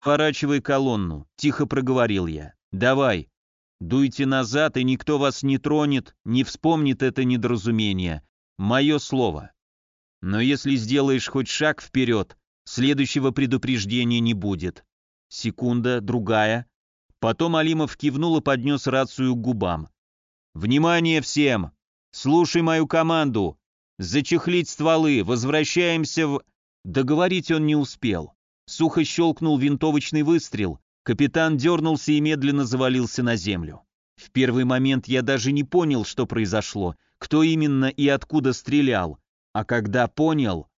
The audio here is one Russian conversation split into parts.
«Поворачивай колонну», — тихо проговорил я. «Давай. Дуйте назад, и никто вас не тронет, не вспомнит это недоразумение. Мое слово. Но если сделаешь хоть шаг вперед, следующего предупреждения не будет. Секунда, другая. Потом Алимов кивнул и поднес рацию к губам. «Внимание всем! Слушай мою команду! Зачехлить стволы, возвращаемся в...» Договорить он не успел. Сухо щелкнул винтовочный выстрел, капитан дернулся и медленно завалился на землю. В первый момент я даже не понял, что произошло, кто именно и откуда стрелял, а когда понял...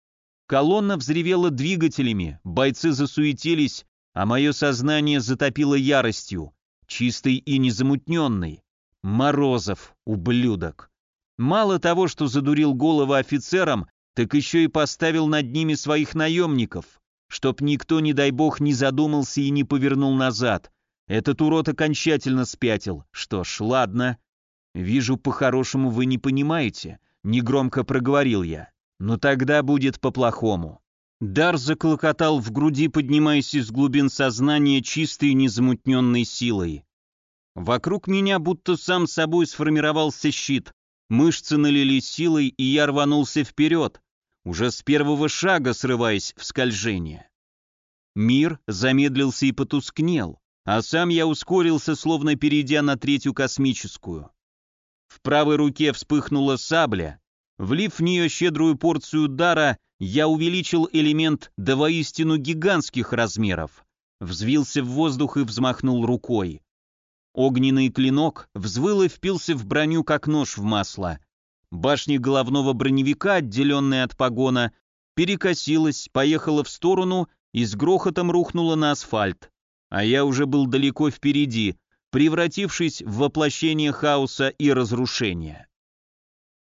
Колонна взревела двигателями, бойцы засуетились, а мое сознание затопило яростью, чистой и незамутненной. Морозов, ублюдок. Мало того, что задурил голову офицерам, так еще и поставил над ними своих наемников, чтоб никто, не дай бог, не задумался и не повернул назад. Этот урод окончательно спятил. Что ж, ладно. Вижу, по-хорошему вы не понимаете, негромко проговорил я. Но тогда будет по-плохому. Дар заклокотал в груди, поднимаясь из глубин сознания чистой незамутненной силой. Вокруг меня будто сам собой сформировался щит, мышцы налились силой, и я рванулся вперед, уже с первого шага срываясь в скольжение. Мир замедлился и потускнел, а сам я ускорился, словно перейдя на третью космическую. В правой руке вспыхнула сабля, влив в нее щедрую порцию дара — я увеличил элемент до воистину гигантских размеров, взвился в воздух и взмахнул рукой. Огненный клинок взвыл и впился в броню, как нож в масло. Башня головного броневика, отделенная от погона, перекосилась, поехала в сторону и с грохотом рухнула на асфальт. А я уже был далеко впереди, превратившись в воплощение хаоса и разрушения.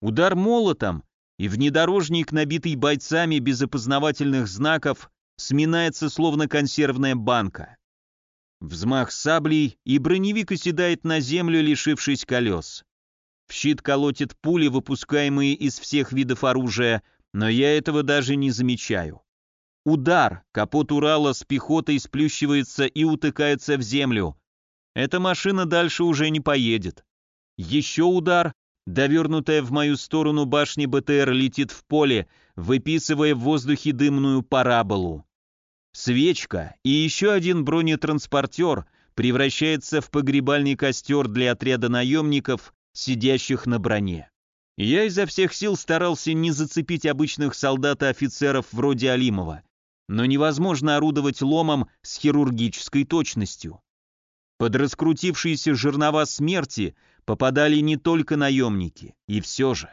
Удар молотом и внедорожник, набитый бойцами без опознавательных знаков, сминается словно консервная банка. Взмах саблей, и броневик оседает на землю, лишившись колес. В щит колотит пули, выпускаемые из всех видов оружия, но я этого даже не замечаю. Удар, капот Урала с пехотой сплющивается и утыкается в землю. Эта машина дальше уже не поедет. Еще удар, Довернутая в мою сторону башня БТР летит в поле, выписывая в воздухе дымную параболу. Свечка и еще один бронетранспортер превращается в погребальный костер для отряда наемников, сидящих на броне. Я изо всех сил старался не зацепить обычных солдат и офицеров вроде Алимова, но невозможно орудовать ломом с хирургической точностью. Под раскрутившиеся жернова смерти попадали не только наемники, и все же.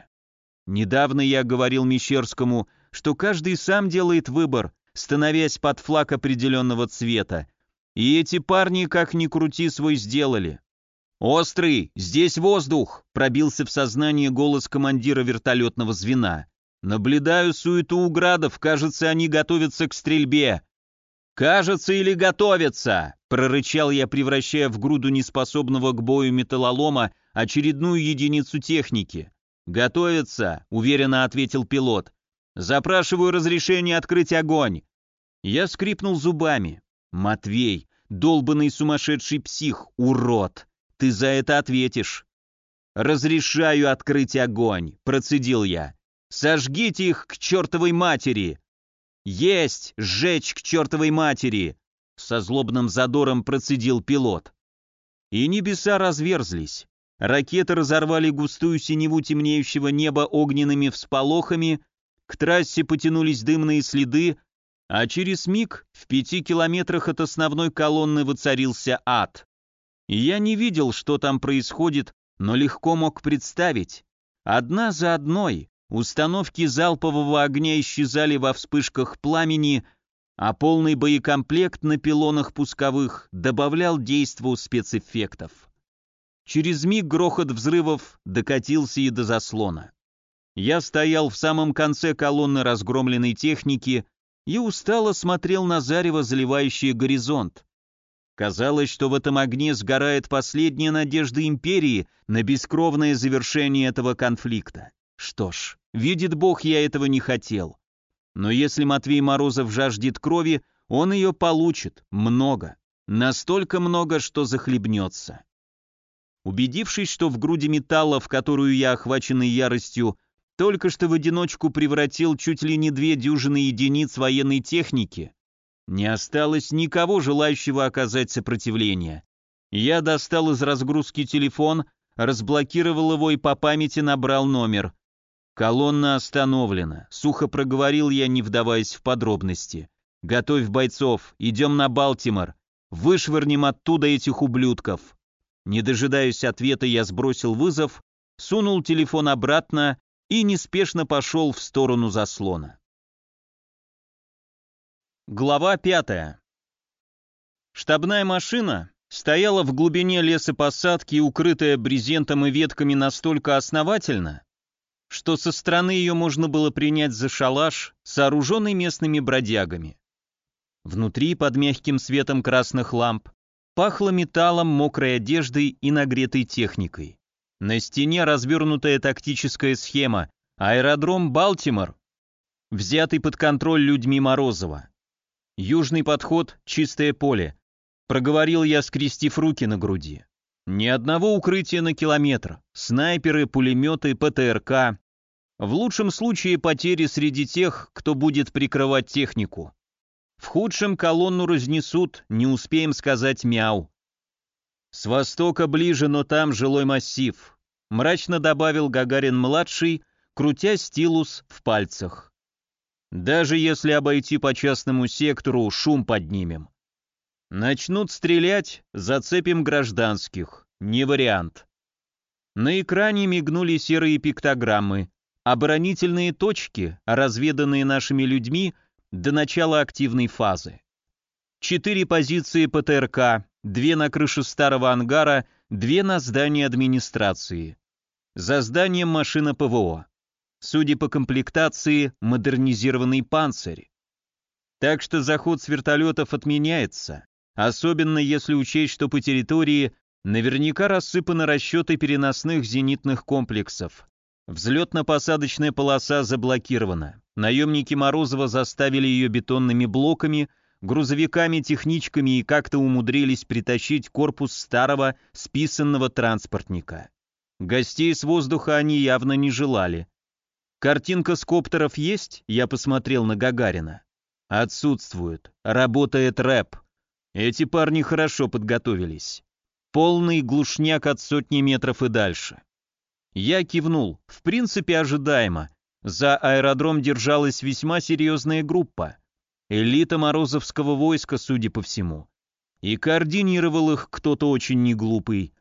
Недавно я говорил Мещерскому, что каждый сам делает выбор, становясь под флаг определенного цвета. И эти парни, как ни крути, свой сделали. «Острый, здесь воздух!» – пробился в сознание голос командира вертолетного звена. «Наблюдаю суету у градов, кажется, они готовятся к стрельбе. «Кажется или готовится!» — прорычал я, превращая в груду неспособного к бою металлолома очередную единицу техники. «Готовится!» — уверенно ответил пилот. «Запрашиваю разрешение открыть огонь!» Я скрипнул зубами. «Матвей, долбанный сумасшедший псих, урод! Ты за это ответишь!» «Разрешаю открыть огонь!» — процедил я. «Сожгите их к чертовой матери!» «Есть! Сжечь к чертовой матери!» Со злобным задором процедил пилот. И небеса разверзлись. Ракеты разорвали густую синеву темнеющего неба огненными всполохами, к трассе потянулись дымные следы, а через миг в пяти километрах от основной колонны воцарился ад. Я не видел, что там происходит, но легко мог представить. Одна за одной Установки залпового огня исчезали во вспышках пламени, а полный боекомплект на пилонах пусковых добавлял действу спецэффектов. Через миг грохот взрывов докатился и до заслона. Я стоял в самом конце колонны разгромленной техники и устало смотрел на зарево, заливающее горизонт. Казалось, что в этом огне сгорает последняя надежда империи на бескровное завершение этого конфликта. Что ж, видит Бог, я этого не хотел. Но если Матвей Морозов жаждет крови, он ее получит, много, настолько много, что захлебнется. Убедившись, что в груди металла, в которую я, охваченный яростью, только что в одиночку превратил чуть ли не две дюжины единиц военной техники, не осталось никого, желающего оказать сопротивление. Я достал из разгрузки телефон, разблокировал его и по памяти набрал номер. Колонна остановлена. Сухо проговорил я, не вдаваясь в подробности. Готовь бойцов, идем на Балтимор. Вышвырнем оттуда этих ублюдков. Не дожидаясь ответа, я сбросил вызов, сунул телефон обратно и неспешно пошел в сторону заслона. Глава пятая. Штабная машина стояла в глубине лесопосадки, укрытая брезентом и ветками настолько основательно, что со стороны ее можно было принять за шалаш, сооруженный местными бродягами. Внутри, под мягким светом красных ламп, пахло металлом, мокрой одеждой и нагретой техникой. На стене развернутая тактическая схема «Аэродром Балтимор», взятый под контроль людьми Морозова. Южный подход, чистое поле. Проговорил я, скрестив руки на груди. Ни одного укрытия на километр. Снайперы, пулеметы, ПТРК. В лучшем случае потери среди тех, кто будет прикрывать технику. В худшем колонну разнесут, не успеем сказать мяу. С востока ближе, но там жилой массив. Мрачно добавил Гагарин-младший, крутя стилус в пальцах. Даже если обойти по частному сектору, шум поднимем. Начнут стрелять, зацепим гражданских. Не вариант. На экране мигнули серые пиктограммы. Оборонительные точки, разведанные нашими людьми до начала активной фазы. Четыре позиции ПТРК, две на крыше старого ангара, две на здании администрации. За зданием машина ПВО. Судя по комплектации, модернизированный панцирь. Так что заход с вертолетов отменяется, особенно если учесть, что по территории наверняка рассыпаны расчеты переносных зенитных комплексов. Взлетно-посадочная полоса заблокирована. Наемники Морозова заставили ее бетонными блоками, грузовиками-техничками и как-то умудрились притащить корпус старого списанного транспортника. Гостей с воздуха они явно не желали. Картинка с коптеров есть? Я посмотрел на Гагарина. Отсутствует. Работает рэп. Эти парни хорошо подготовились. Полный глушняк от сотни метров и дальше. Я кивнул. В принципе, ожидаемо. За аэродром держалась весьма серьезная группа. Элита Морозовского войска, судя по всему. И координировал их кто-то очень неглупый.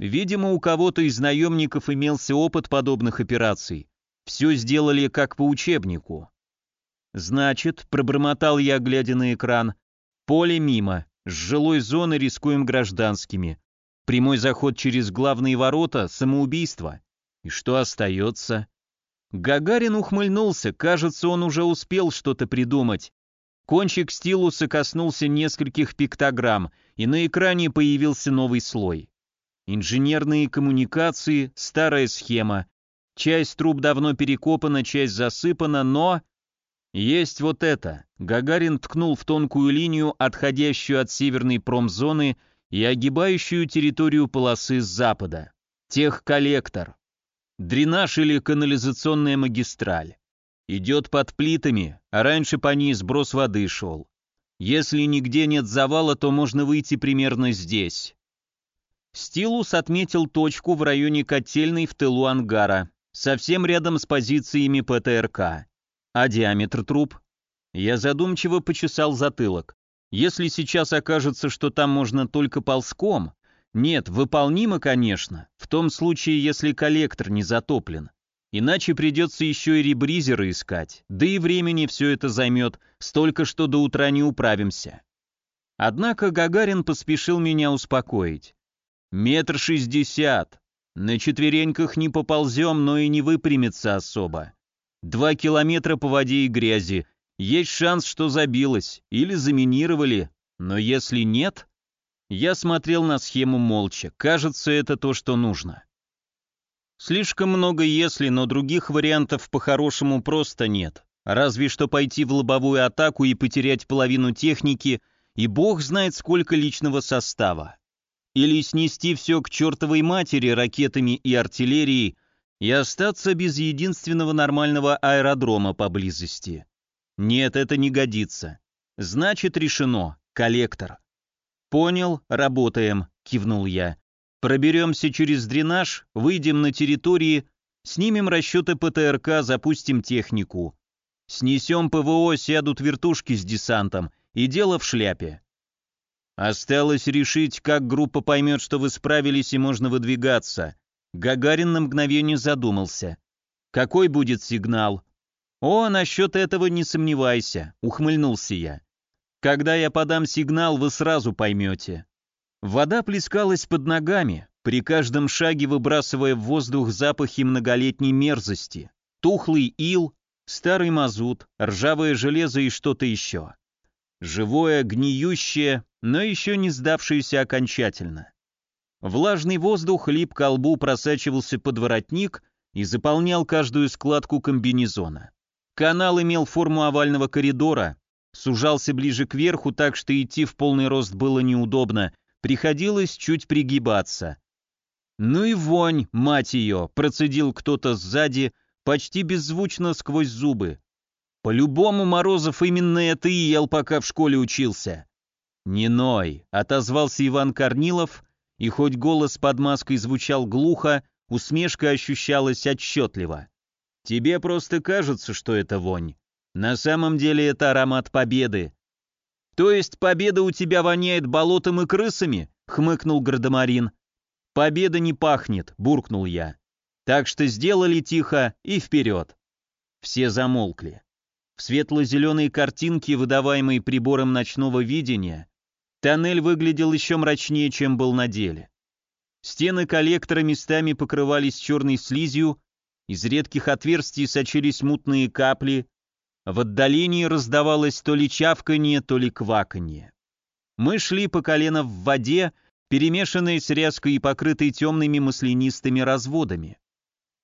Видимо, у кого-то из наемников имелся опыт подобных операций. Все сделали как по учебнику. Значит, пробормотал я, глядя на экран, поле мимо, с жилой зоны рискуем гражданскими. Прямой заход через главные ворота — самоубийство. И что остается? Гагарин ухмыльнулся, кажется, он уже успел что-то придумать. Кончик стилуса коснулся нескольких пиктограмм, и на экране появился новый слой. Инженерные коммуникации, старая схема, Часть труб давно перекопана, часть засыпана, но... Есть вот это. Гагарин ткнул в тонкую линию, отходящую от северной промзоны и огибающую территорию полосы с запада. Техколлектор. Дренаж или канализационная магистраль. Идет под плитами, а раньше по ней сброс воды шел. Если нигде нет завала, то можно выйти примерно здесь. Стилус отметил точку в районе котельной в тылу ангара совсем рядом с позициями ПТРК. А диаметр труб? Я задумчиво почесал затылок. Если сейчас окажется, что там можно только ползком, нет, выполнимо, конечно, в том случае, если коллектор не затоплен. Иначе придется еще и ребризеры искать, да и времени все это займет, столько, что до утра не управимся. Однако Гагарин поспешил меня успокоить. Метр шестьдесят, на четвереньках не поползем, но и не выпрямится особо. Два километра по воде и грязи. Есть шанс, что забилось. Или заминировали. Но если нет... Я смотрел на схему молча. Кажется, это то, что нужно. Слишком много «если», но других вариантов по-хорошему просто нет. Разве что пойти в лобовую атаку и потерять половину техники, и бог знает сколько личного состава. Или снести все к чертовой матери ракетами и артиллерией и остаться без единственного нормального аэродрома поблизости. Нет, это не годится. Значит, решено. Коллектор. Понял, работаем, кивнул я. Проберемся через дренаж, выйдем на территории, снимем расчеты ПТРК, запустим технику. Снесем ПВО, сядут вертушки с десантом, и дело в шляпе. Осталось решить, как группа поймет, что вы справились и можно выдвигаться. Гагарин на мгновение задумался. Какой будет сигнал? О, насчет этого не сомневайся, ухмыльнулся я. Когда я подам сигнал, вы сразу поймете. Вода плескалась под ногами, при каждом шаге выбрасывая в воздух запахи многолетней мерзости. Тухлый ил, старый мазут, ржавое железо и что-то еще. Живое, гниющее, но еще не сдавшееся окончательно. Влажный воздух лип к лбу просачивался под воротник и заполнял каждую складку комбинезона. Канал имел форму овального коридора, сужался ближе к верху, так что идти в полный рост было неудобно, приходилось чуть пригибаться. «Ну и вонь, мать ее!» — процедил кто-то сзади, почти беззвучно сквозь зубы. «По-любому, Морозов, именно это и ел, пока в школе учился». «Не ной», — отозвался Иван Корнилов, и хоть голос под маской звучал глухо, усмешка ощущалась отчетливо. «Тебе просто кажется, что это вонь. На самом деле это аромат победы. «То есть победа у тебя воняет болотом и крысами?» — хмыкнул Градомарин. «Победа не пахнет», — буркнул я. «Так что сделали тихо и вперед». Все замолкли. В светло-зеленой картинке, выдаваемой прибором ночного видения, тоннель выглядел еще мрачнее, чем был на деле. Стены коллектора местами покрывались черной слизью, из редких отверстий сочились мутные капли, в отдалении раздавалось то ли чавканье, то ли кваканье. Мы шли по колено в воде, перемешанной с ряской и покрытой темными маслянистыми разводами.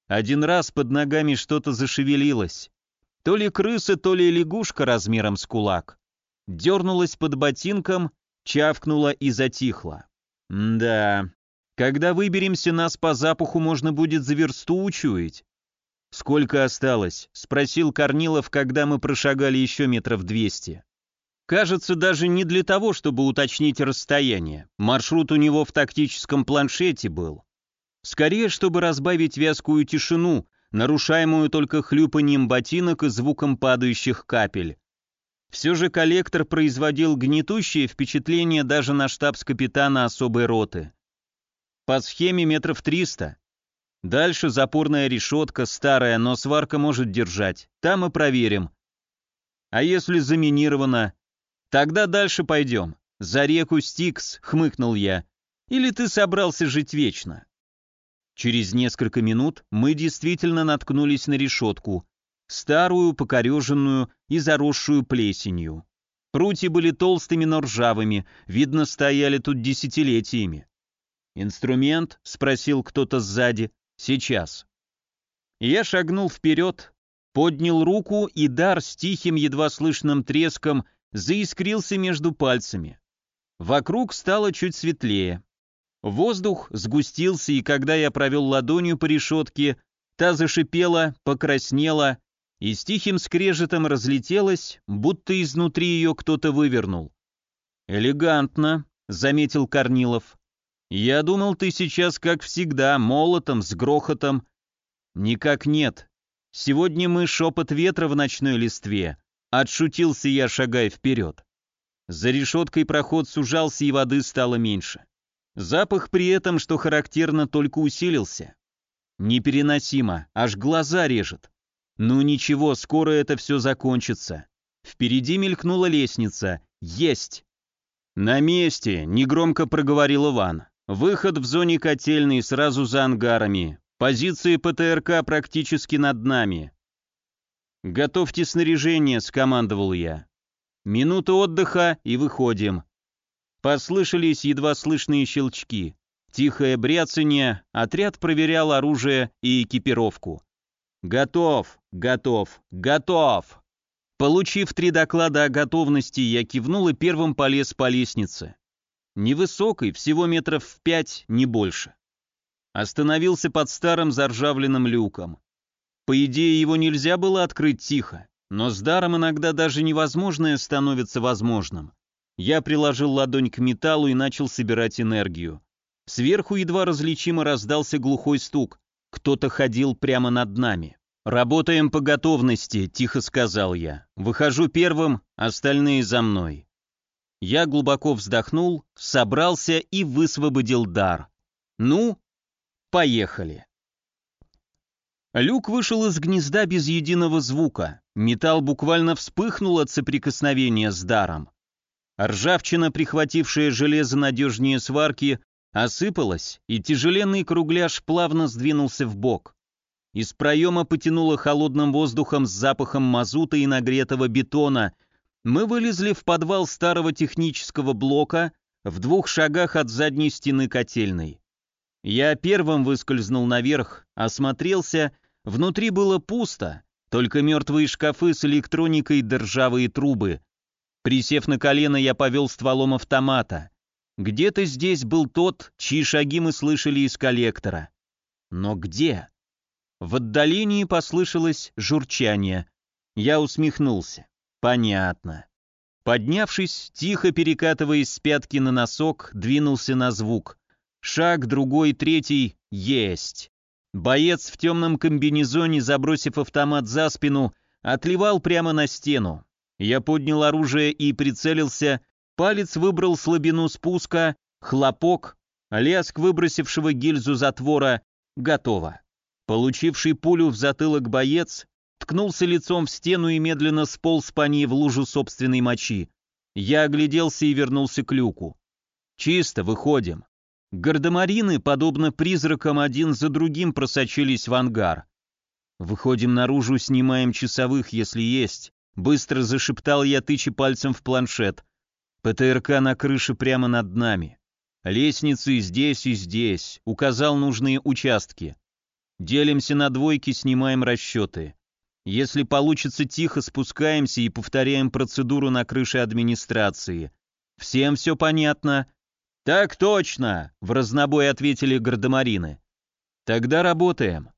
Один раз под ногами что-то зашевелилось. То ли крыса, то ли лягушка размером с кулак. Дернулась под ботинком, чавкнула и затихла. да, когда выберемся, нас по запаху можно будет за версту учуять. «Сколько осталось?» — спросил Корнилов, когда мы прошагали еще метров двести. Кажется, даже не для того, чтобы уточнить расстояние. Маршрут у него в тактическом планшете был. Скорее, чтобы разбавить вязкую тишину, нарушаемую только хлюпанием ботинок и звуком падающих капель. Все же коллектор производил гнетущее впечатление даже на штабс-капитана особой роты. По схеме метров триста, Дальше запорная решетка, старая, но сварка может держать. Там и проверим. А если заминировано? Тогда дальше пойдем. За реку Стикс, хмыкнул я. Или ты собрался жить вечно? Через несколько минут мы действительно наткнулись на решетку. Старую, покореженную и заросшую плесенью. Прутья были толстыми, но ржавыми, видно, стояли тут десятилетиями. «Инструмент?» — спросил кто-то сзади. Сейчас. Я шагнул вперед, поднял руку, и дар с тихим, едва слышным треском заискрился между пальцами. Вокруг стало чуть светлее. Воздух сгустился, и когда я провел ладонью по решетке, та зашипела, покраснела и с тихим скрежетом разлетелась, будто изнутри ее кто-то вывернул. «Элегантно», — заметил Корнилов. «Я думал, ты сейчас, как всегда, молотом, с грохотом». «Никак нет. Сегодня мы шепот ветра в ночной листве», — отшутился я, шагая вперед. За решеткой проход сужался, и воды стало меньше. Запах при этом, что характерно, только усилился. Непереносимо, аж глаза режет. Ну ничего, скоро это все закончится. Впереди мелькнула лестница. Есть! «На месте!» — негромко проговорил Иван. Выход в зоне котельной сразу за ангарами. Позиции ПТРК практически над нами. «Готовьте снаряжение», — скомандовал я. «Минута отдыха и выходим». Послышались едва слышные щелчки. Тихое бряцание, отряд проверял оружие и экипировку. «Готов! Готов! Готов!» Получив три доклада о готовности, я кивнул и первым полез по лестнице. Невысокой, всего метров в пять, не больше. Остановился под старым заржавленным люком. По идее, его нельзя было открыть тихо, но с даром иногда даже невозможное становится возможным. Я приложил ладонь к металлу и начал собирать энергию. Сверху едва различимо раздался глухой стук. Кто-то ходил прямо над нами. «Работаем по готовности», — тихо сказал я. «Выхожу первым, остальные за мной». Я глубоко вздохнул, собрался и высвободил дар. «Ну, поехали». Люк вышел из гнезда без единого звука. Металл буквально вспыхнул от соприкосновения с даром. Ржавчина, прихватившая железо надежнее сварки, осыпалась, и тяжеленный кругляш плавно сдвинулся в бок. Из проема потянуло холодным воздухом с запахом мазута и нагретого бетона. Мы вылезли в подвал старого технического блока в двух шагах от задней стены котельной. Я первым выскользнул наверх, осмотрелся, внутри было пусто, только мертвые шкафы с электроникой да ржавые трубы. Присев на колено, я повел стволом автомата. Где-то здесь был тот, чьи шаги мы слышали из коллектора. Но где? В отдалении послышалось журчание. Я усмехнулся. Понятно. Поднявшись, тихо перекатываясь с пятки на носок, двинулся на звук. Шаг, другой, третий. Есть. Боец в темном комбинезоне, забросив автомат за спину, отливал прямо на стену. Я поднял оружие и прицелился, Палец выбрал слабину спуска, хлопок, лязг выбросившего гильзу затвора, готово. Получивший пулю в затылок боец ткнулся лицом в стену и медленно сполз по ней в лужу собственной мочи. Я огляделся и вернулся к люку. «Чисто, выходим». Гардемарины, подобно призракам, один за другим просочились в ангар. «Выходим наружу, снимаем часовых, если есть», — быстро зашептал я, тыча пальцем в планшет. ПТРК на крыше прямо над нами. Лестницы здесь и здесь. Указал нужные участки. Делимся на двойки, снимаем расчеты. Если получится тихо, спускаемся и повторяем процедуру на крыше администрации. Всем все понятно? Так точно, в разнобой ответили гардемарины. Тогда работаем.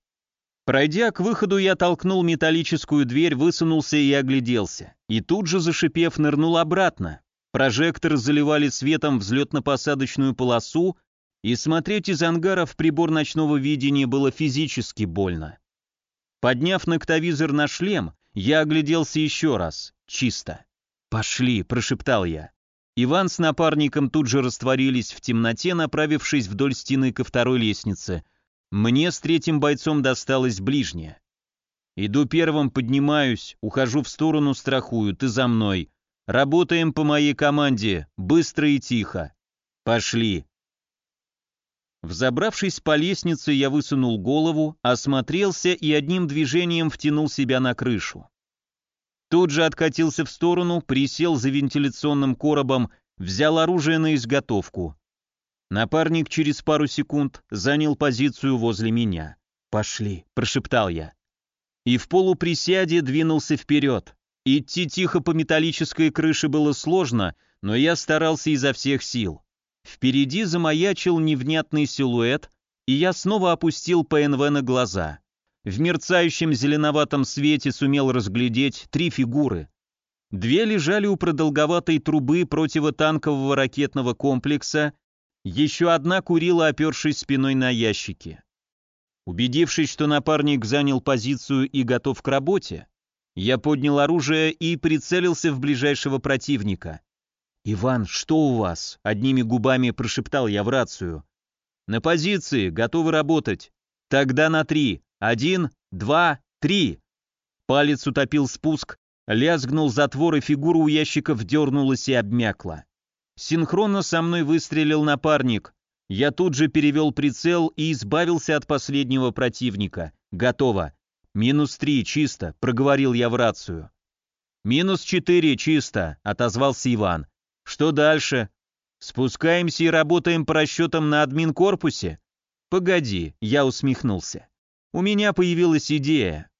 Пройдя к выходу, я толкнул металлическую дверь, высунулся и огляделся. И тут же, зашипев, нырнул обратно. Прожекторы заливали светом взлетно-посадочную полосу, и смотреть из ангара в прибор ночного видения было физически больно. Подняв ноктовизор на шлем, я огляделся еще раз. Чисто. «Пошли», — прошептал я. Иван с напарником тут же растворились в темноте, направившись вдоль стены ко второй лестнице. Мне с третьим бойцом досталось ближнее. Иду первым, поднимаюсь, ухожу в сторону, страхую, ты за мной. Работаем по моей команде, быстро и тихо. Пошли. Взобравшись по лестнице, я высунул голову, осмотрелся и одним движением втянул себя на крышу. Тут же откатился в сторону, присел за вентиляционным коробом, взял оружие на изготовку. Напарник через пару секунд занял позицию возле меня. «Пошли», — прошептал я. И в полуприсяде двинулся вперед. Идти тихо по металлической крыше было сложно, но я старался изо всех сил. Впереди замаячил невнятный силуэт, и я снова опустил ПНВ на глаза. В мерцающем зеленоватом свете сумел разглядеть три фигуры. Две лежали у продолговатой трубы противотанкового ракетного комплекса, еще одна курила, опершись спиной на ящики. Убедившись, что напарник занял позицию и готов к работе, я поднял оружие и прицелился в ближайшего противника. «Иван, что у вас?» — одними губами прошептал я в рацию. «На позиции, готовы работать. Тогда на три. Один, два, три!» Палец утопил спуск, лязгнул затвор, и фигура у ящика вдернулась и обмякла. Синхронно со мной выстрелил напарник. Я тут же перевел прицел и избавился от последнего противника. Готово. «Минус три, чисто», — проговорил я в рацию. «Минус четыре, чисто», — отозвался Иван. «Что дальше?» «Спускаемся и работаем по расчетам на админ-корпусе?» «Погоди», — я усмехнулся. «У меня появилась идея.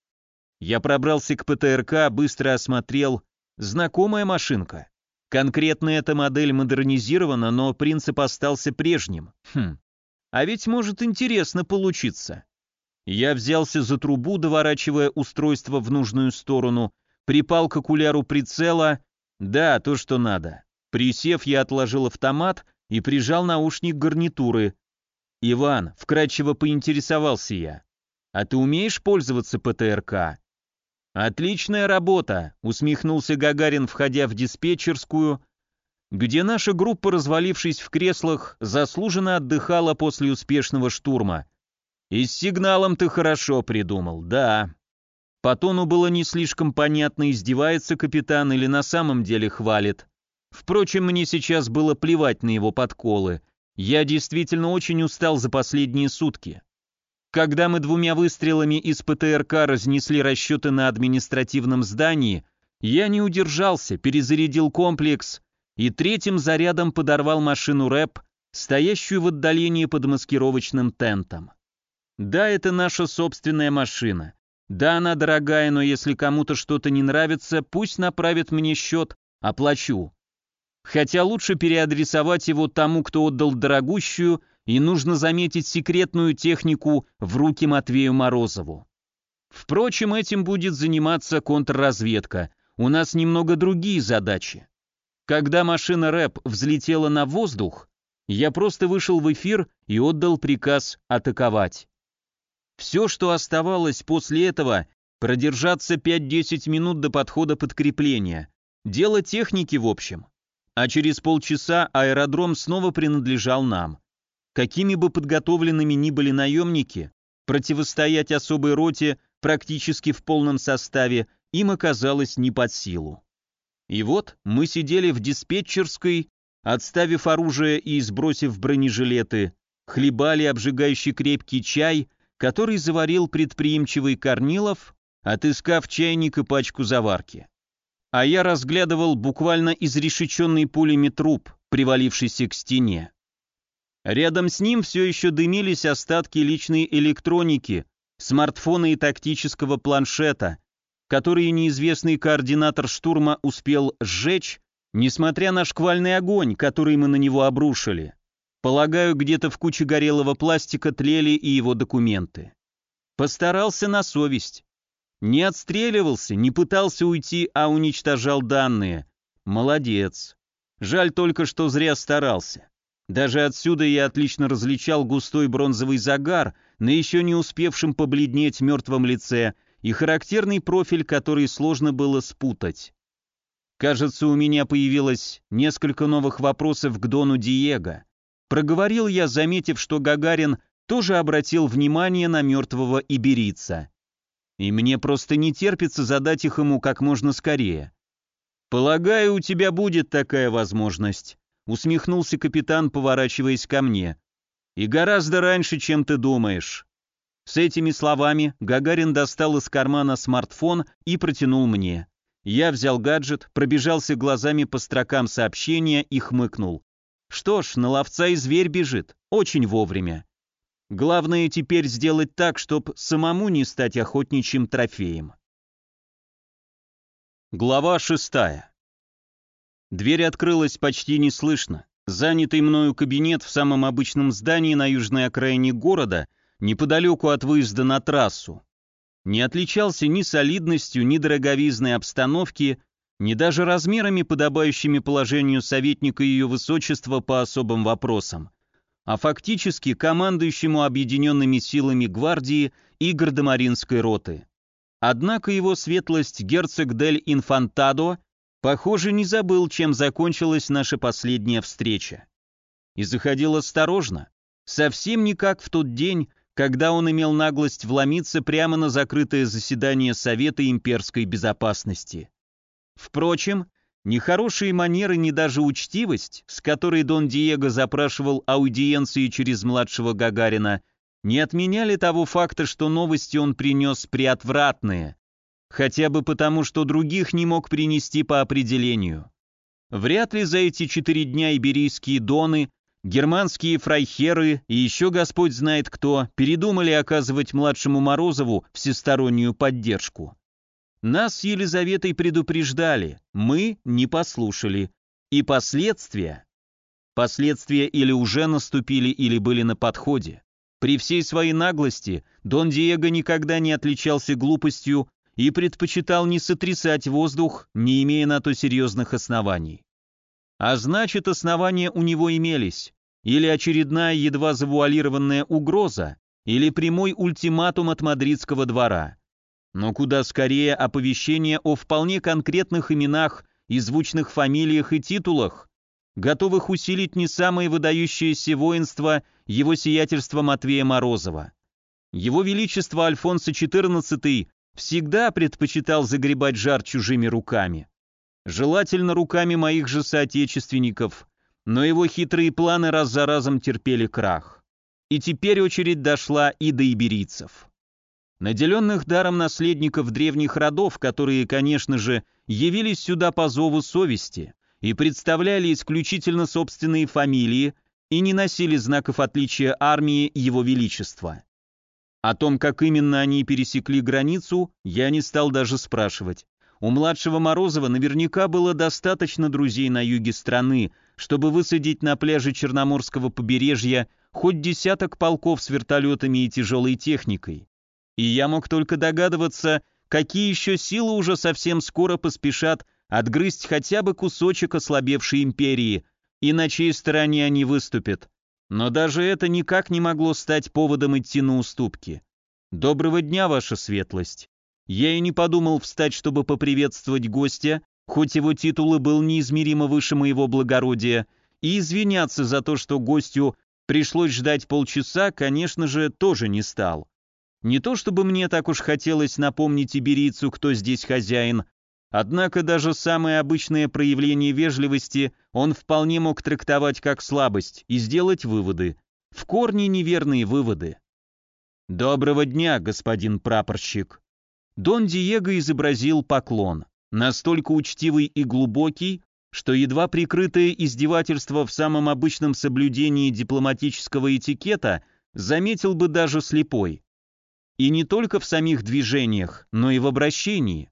Я пробрался к ПТРК, быстро осмотрел. Знакомая машинка. Конкретно эта модель модернизирована, но принцип остался прежним. Хм. А ведь может интересно получиться. Я взялся за трубу, доворачивая устройство в нужную сторону, припал к окуляру прицела. Да, то, что надо. Присев, я отложил автомат и прижал наушник гарнитуры. «Иван», — вкратчиво поинтересовался я, — «а ты умеешь пользоваться ПТРК?» «Отличная работа», — усмехнулся Гагарин, входя в диспетчерскую, где наша группа, развалившись в креслах, заслуженно отдыхала после успешного штурма. «И с сигналом ты хорошо придумал, да». По тону было не слишком понятно, издевается капитан или на самом деле хвалит. Впрочем, мне сейчас было плевать на его подколы. Я действительно очень устал за последние сутки. Когда мы двумя выстрелами из ПТРК разнесли расчеты на административном здании, я не удержался, перезарядил комплекс и третьим зарядом подорвал машину рэп, стоящую в отдалении под маскировочным тентом. Да, это наша собственная машина. Да, она дорогая, но если кому-то что-то не нравится, пусть направит мне счет, оплачу. Хотя лучше переадресовать его тому, кто отдал дорогущую, и нужно заметить секретную технику в руки Матвею Морозову. Впрочем, этим будет заниматься контрразведка. У нас немного другие задачи. Когда машина рэп взлетела на воздух, я просто вышел в эфир и отдал приказ атаковать. Все, что оставалось после этого, продержаться 5-10 минут до подхода подкрепления. Дело техники в общем а через полчаса аэродром снова принадлежал нам. Какими бы подготовленными ни были наемники, противостоять особой роте практически в полном составе им оказалось не под силу. И вот мы сидели в диспетчерской, отставив оружие и сбросив бронежилеты, хлебали обжигающий крепкий чай, который заварил предприимчивый Корнилов, отыскав чайник и пачку заварки а я разглядывал буквально изрешеченный пулями труп, привалившийся к стене. Рядом с ним все еще дымились остатки личной электроники, смартфона и тактического планшета, которые неизвестный координатор штурма успел сжечь, несмотря на шквальный огонь, который мы на него обрушили. Полагаю, где-то в куче горелого пластика тлели и его документы. Постарался на совесть. Не отстреливался, не пытался уйти, а уничтожал данные. Молодец. Жаль только, что зря старался. Даже отсюда я отлично различал густой бронзовый загар на еще не успевшем побледнеть мертвом лице и характерный профиль, который сложно было спутать. Кажется, у меня появилось несколько новых вопросов к Дону Диего. Проговорил я, заметив, что Гагарин тоже обратил внимание на мертвого иберийца и мне просто не терпится задать их ему как можно скорее. «Полагаю, у тебя будет такая возможность», — усмехнулся капитан, поворачиваясь ко мне. «И гораздо раньше, чем ты думаешь». С этими словами Гагарин достал из кармана смартфон и протянул мне. Я взял гаджет, пробежался глазами по строкам сообщения и хмыкнул. Что ж, на ловца и зверь бежит, очень вовремя. Главное теперь сделать так, чтобы самому не стать охотничьим трофеем. Глава шестая. Дверь открылась почти неслышно. Занятый мною кабинет в самом обычном здании на южной окраине города, неподалеку от выезда на трассу, не отличался ни солидностью, ни дороговизной обстановки, ни даже размерами, подобающими положению советника ее высочества по особым вопросам а фактически командующему объединенными силами гвардии и гардемаринской роты. Однако его светлость герцог Дель Инфантадо, похоже, не забыл, чем закончилась наша последняя встреча. И заходил осторожно, совсем не как в тот день, когда он имел наглость вломиться прямо на закрытое заседание Совета имперской безопасности. Впрочем, ни хорошие манеры, ни даже учтивость, с которой Дон Диего запрашивал аудиенции через младшего Гагарина, не отменяли того факта, что новости он принес приотвратные, хотя бы потому, что других не мог принести по определению. Вряд ли за эти четыре дня иберийские доны, германские фрайхеры и еще Господь знает кто передумали оказывать младшему Морозову всестороннюю поддержку. Нас с Елизаветой предупреждали, мы не послушали. И последствия? Последствия или уже наступили, или были на подходе. При всей своей наглости Дон Диего никогда не отличался глупостью и предпочитал не сотрясать воздух, не имея на то серьезных оснований. А значит, основания у него имелись, или очередная едва завуалированная угроза, или прямой ультиматум от мадридского двора. Но куда скорее оповещение о вполне конкретных именах и звучных фамилиях и титулах, готовых усилить не самое выдающееся воинство его сиятельства Матвея Морозова. Его Величество Альфонсо XIV всегда предпочитал загребать жар чужими руками. Желательно руками моих же соотечественников, но его хитрые планы раз за разом терпели крах. И теперь очередь дошла и до иберийцев. Наделенных даром наследников древних родов, которые, конечно же, явились сюда по зову совести и представляли исключительно собственные фамилии и не носили знаков отличия армии Его Величества. О том, как именно они пересекли границу, я не стал даже спрашивать. У младшего Морозова наверняка было достаточно друзей на юге страны, чтобы высадить на пляже Черноморского побережья хоть десяток полков с вертолетами и тяжелой техникой. И я мог только догадываться, какие еще силы уже совсем скоро поспешат отгрызть хотя бы кусочек ослабевшей империи, и на чьей стороне они выступят. Но даже это никак не могло стать поводом идти на уступки. «Доброго дня, ваша светлость!» Я и не подумал встать, чтобы поприветствовать гостя, хоть его титул и был неизмеримо выше моего благородия, и извиняться за то, что гостю пришлось ждать полчаса, конечно же, тоже не стал. Не то чтобы мне так уж хотелось напомнить иберийцу, кто здесь хозяин, Однако даже самое обычное проявление вежливости он вполне мог трактовать как слабость и сделать выводы. В корне неверные выводы. «Доброго дня, господин прапорщик». Дон Диего изобразил поклон, настолько учтивый и глубокий, что едва прикрытое издевательство в самом обычном соблюдении дипломатического этикета заметил бы даже слепой. И не только в самих движениях, но и в обращении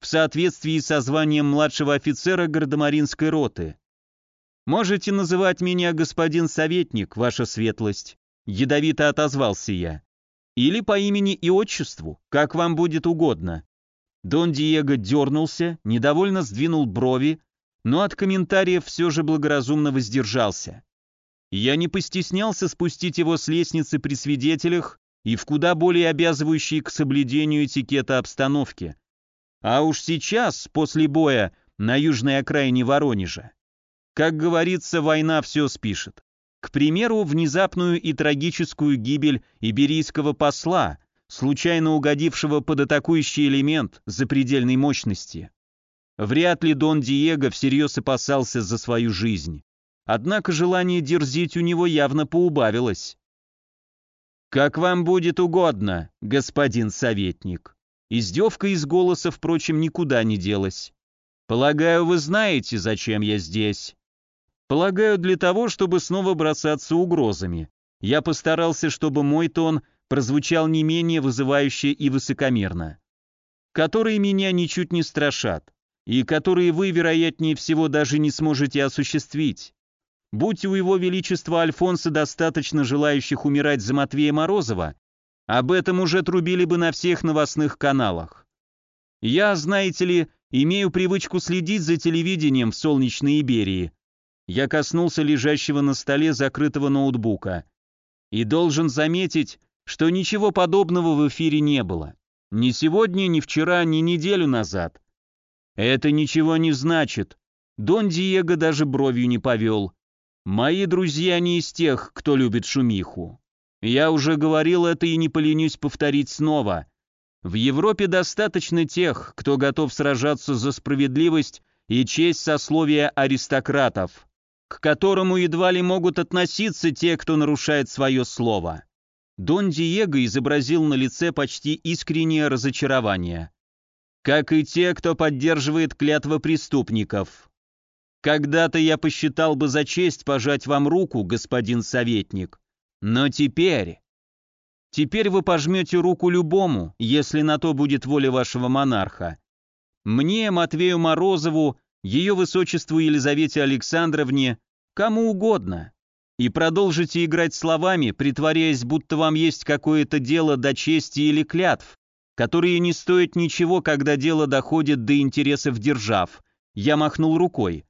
в соответствии со званием младшего офицера гардемаринской роты. «Можете называть меня господин советник, ваша светлость», — ядовито отозвался я. «Или по имени и отчеству, как вам будет угодно». Дон Диего дернулся, недовольно сдвинул брови, но от комментариев все же благоразумно воздержался. Я не постеснялся спустить его с лестницы при свидетелях и в куда более обязывающей к соблюдению этикета обстановке. А уж сейчас, после боя на южной окраине Воронежа, как говорится, война все спишет. К примеру, внезапную и трагическую гибель иберийского посла, случайно угодившего под атакующий элемент запредельной мощности. Вряд ли Дон Диего всерьез опасался за свою жизнь. Однако желание дерзить у него явно поубавилось. «Как вам будет угодно, господин советник», Издевка из голоса, впрочем, никуда не делась. «Полагаю, вы знаете, зачем я здесь?» «Полагаю, для того, чтобы снова бросаться угрозами. Я постарался, чтобы мой тон прозвучал не менее вызывающе и высокомерно. Которые меня ничуть не страшат, и которые вы, вероятнее всего, даже не сможете осуществить. Будь у его величества Альфонса достаточно желающих умирать за Матвея Морозова, об этом уже трубили бы на всех новостных каналах. Я, знаете ли, имею привычку следить за телевидением в солнечной Иберии. Я коснулся лежащего на столе закрытого ноутбука. И должен заметить, что ничего подобного в эфире не было. Ни сегодня, ни вчера, ни неделю назад. Это ничего не значит. Дон Диего даже бровью не повел. Мои друзья не из тех, кто любит шумиху. Я уже говорил это и не поленюсь повторить снова. В Европе достаточно тех, кто готов сражаться за справедливость и честь сословия аристократов, к которому едва ли могут относиться те, кто нарушает свое слово. Дон Диего изобразил на лице почти искреннее разочарование. Как и те, кто поддерживает клятвы преступников. Когда-то я посчитал бы за честь пожать вам руку, господин советник, но теперь... Теперь вы пожмете руку любому, если на то будет воля вашего монарха. Мне, Матвею Морозову, ее высочеству Елизавете Александровне, кому угодно. И продолжите играть словами, притворяясь, будто вам есть какое-то дело до чести или клятв, которые не стоят ничего, когда дело доходит до интересов держав. Я махнул рукой.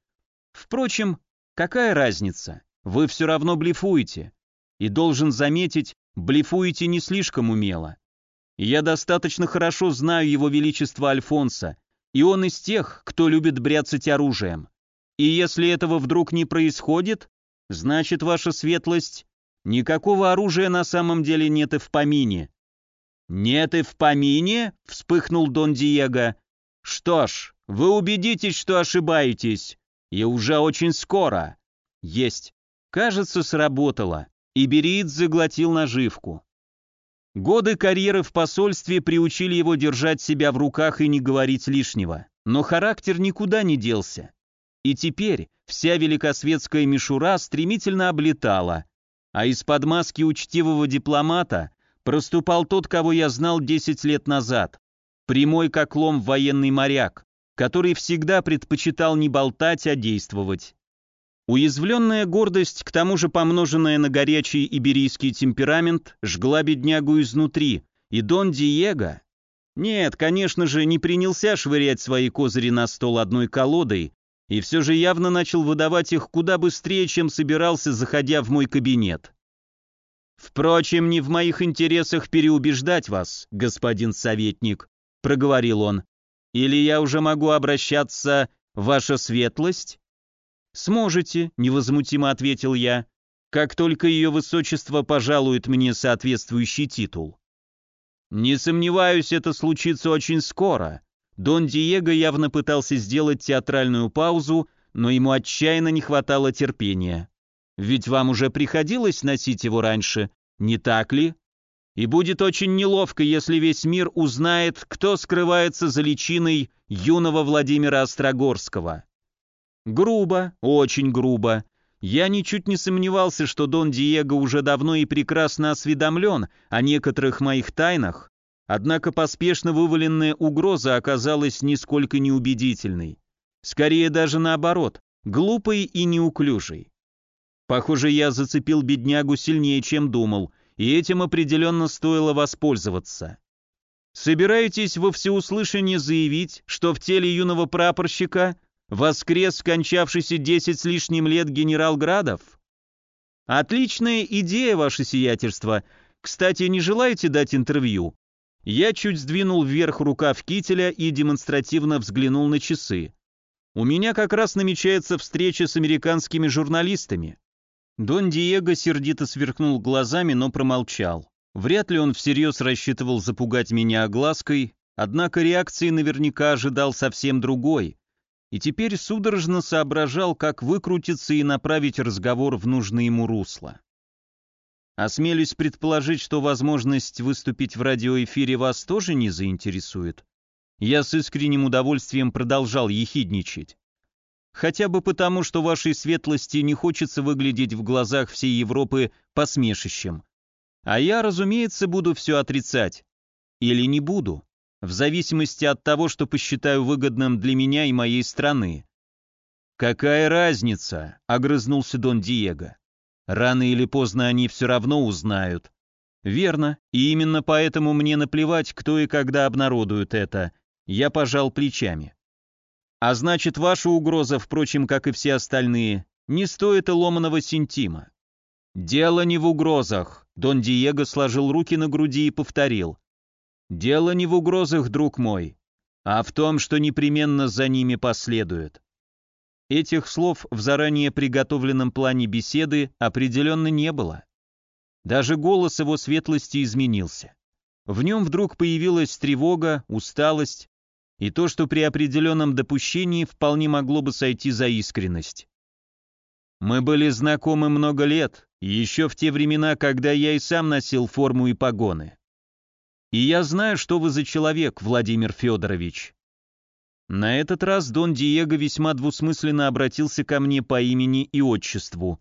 Впрочем, какая разница? Вы все равно блефуете. И должен заметить, блефуете не слишком умело. Я достаточно хорошо знаю его величество Альфонса, и он из тех, кто любит бряцать оружием. И если этого вдруг не происходит, значит, ваша светлость, никакого оружия на самом деле нет и в помине. Нет и в помине? вспыхнул Дон Диего. Что ж, вы убедитесь, что ошибаетесь. И уже очень скоро. Есть. Кажется, сработало. Ибериец заглотил наживку. Годы карьеры в посольстве приучили его держать себя в руках и не говорить лишнего. Но характер никуда не делся. И теперь вся великосветская мишура стремительно облетала, а из-под маски учтивого дипломата проступал тот, кого я знал 10 лет назад. Прямой как лом военный моряк, который всегда предпочитал не болтать, а действовать. Уязвленная гордость, к тому же помноженная на горячий иберийский темперамент, жгла беднягу изнутри, и Дон Диего... Нет, конечно же, не принялся швырять свои козыри на стол одной колодой, и все же явно начал выдавать их куда быстрее, чем собирался, заходя в мой кабинет. «Впрочем, не в моих интересах переубеждать вас, господин советник», — проговорил он. «Или я уже могу обращаться, ваша светлость?» «Сможете», — невозмутимо ответил я, «как только ее высочество пожалует мне соответствующий титул». «Не сомневаюсь, это случится очень скоро», Дон Диего явно пытался сделать театральную паузу, но ему отчаянно не хватало терпения. Ведь вам уже приходилось носить его раньше, не так ли? И будет очень неловко, если весь мир узнает, кто скрывается за личиной юного Владимира Острогорского. Грубо, очень грубо. Я ничуть не сомневался, что Дон Диего уже давно и прекрасно осведомлен о некоторых моих тайнах, Однако поспешно вываленная угроза оказалась нисколько неубедительной. Скорее даже наоборот, глупой и неуклюжей. Похоже, я зацепил беднягу сильнее, чем думал, и этим определенно стоило воспользоваться. Собираетесь во всеуслышание заявить, что в теле юного прапорщика воскрес скончавшийся десять с лишним лет генерал Градов? Отличная идея, ваше сиятельство. Кстати, не желаете дать интервью? Я чуть сдвинул вверх рукав кителя и демонстративно взглянул на часы. У меня как раз намечается встреча с американскими журналистами. Дон Диего сердито сверкнул глазами, но промолчал. Вряд ли он всерьез рассчитывал запугать меня оглаской, однако реакции наверняка ожидал совсем другой, и теперь судорожно соображал, как выкрутиться и направить разговор в нужное ему русло. Осмелюсь предположить, что возможность выступить в радиоэфире вас тоже не заинтересует. Я с искренним удовольствием продолжал ехидничать. Хотя бы потому, что вашей светлости не хочется выглядеть в глазах всей Европы посмешищем. А я, разумеется, буду все отрицать. Или не буду. В зависимости от того, что посчитаю выгодным для меня и моей страны. «Какая разница?» — огрызнулся Дон Диего. Рано или поздно они все равно узнают. Верно, и именно поэтому мне наплевать, кто и когда обнародует это. Я пожал плечами. А значит, ваша угроза, впрочем, как и все остальные, не стоит и ломаного сентима. Дело не в угрозах. Дон Диего сложил руки на груди и повторил. Дело не в угрозах, друг мой, а в том, что непременно за ними последует. Этих слов в заранее приготовленном плане беседы определенно не было. Даже голос его светлости изменился. В нем вдруг появилась тревога, усталость и то, что при определенном допущении вполне могло бы сойти за искренность. Мы были знакомы много лет, еще в те времена, когда я и сам носил форму и погоны. И я знаю, что вы за человек, Владимир Федорович. На этот раз Дон Диего весьма двусмысленно обратился ко мне по имени и отчеству,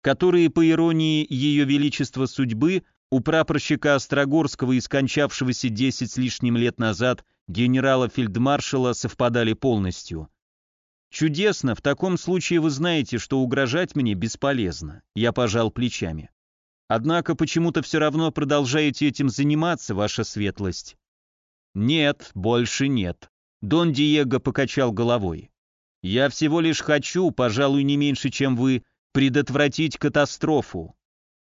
которые, по иронии Ее Величества судьбы, у прапорщика Острогорского, искончавшегося десять с лишним лет назад генерала-фельдмаршала совпадали полностью. «Чудесно, в таком случае вы знаете, что угрожать мне бесполезно», я пожал плечами. «Однако почему-то все равно продолжаете этим заниматься, ваша светлость». «Нет, больше нет», Дон Диего покачал головой. «Я всего лишь хочу, пожалуй, не меньше, чем вы, предотвратить катастрофу.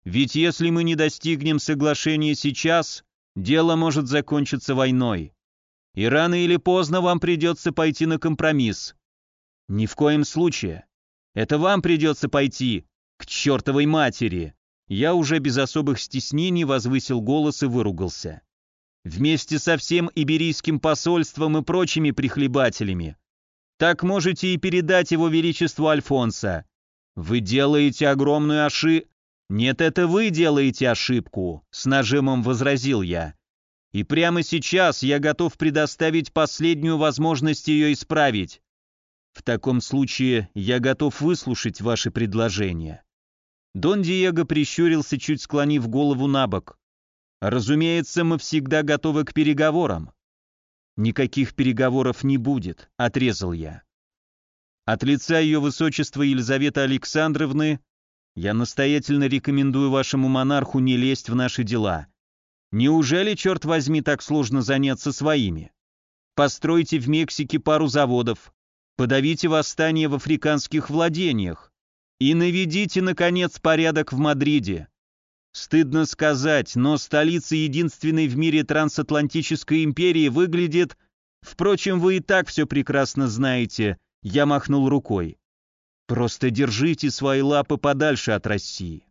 Ведь если мы не достигнем соглашения сейчас, дело может закончиться войной. И рано или поздно вам придется пойти на компромисс. Ни в коем случае. Это вам придется пойти. К чертовой матери. Я уже без особых стеснений возвысил голос и выругался. Вместе со всем Иберийским посольством и прочими прихлебателями. Так можете и передать его величеству Альфонса. Вы делаете огромную ошибку. «Нет, это вы делаете ошибку», — с нажимом возразил я. «И прямо сейчас я готов предоставить последнюю возможность ее исправить. В таком случае я готов выслушать ваши предложения». Дон Диего прищурился, чуть склонив голову на бок. «Разумеется, мы всегда готовы к переговорам». «Никаких переговоров не будет», — отрезал я. От лица ее высочества Елизаветы Александровны я настоятельно рекомендую вашему монарху не лезть в наши дела. Неужели, черт возьми, так сложно заняться своими? Постройте в Мексике пару заводов, подавите восстание в африканских владениях и наведите, наконец, порядок в Мадриде. Стыдно сказать, но столица единственной в мире трансатлантической империи выглядит... Впрочем, вы и так все прекрасно знаете, я махнул рукой. Просто держите свои лапы подальше от России.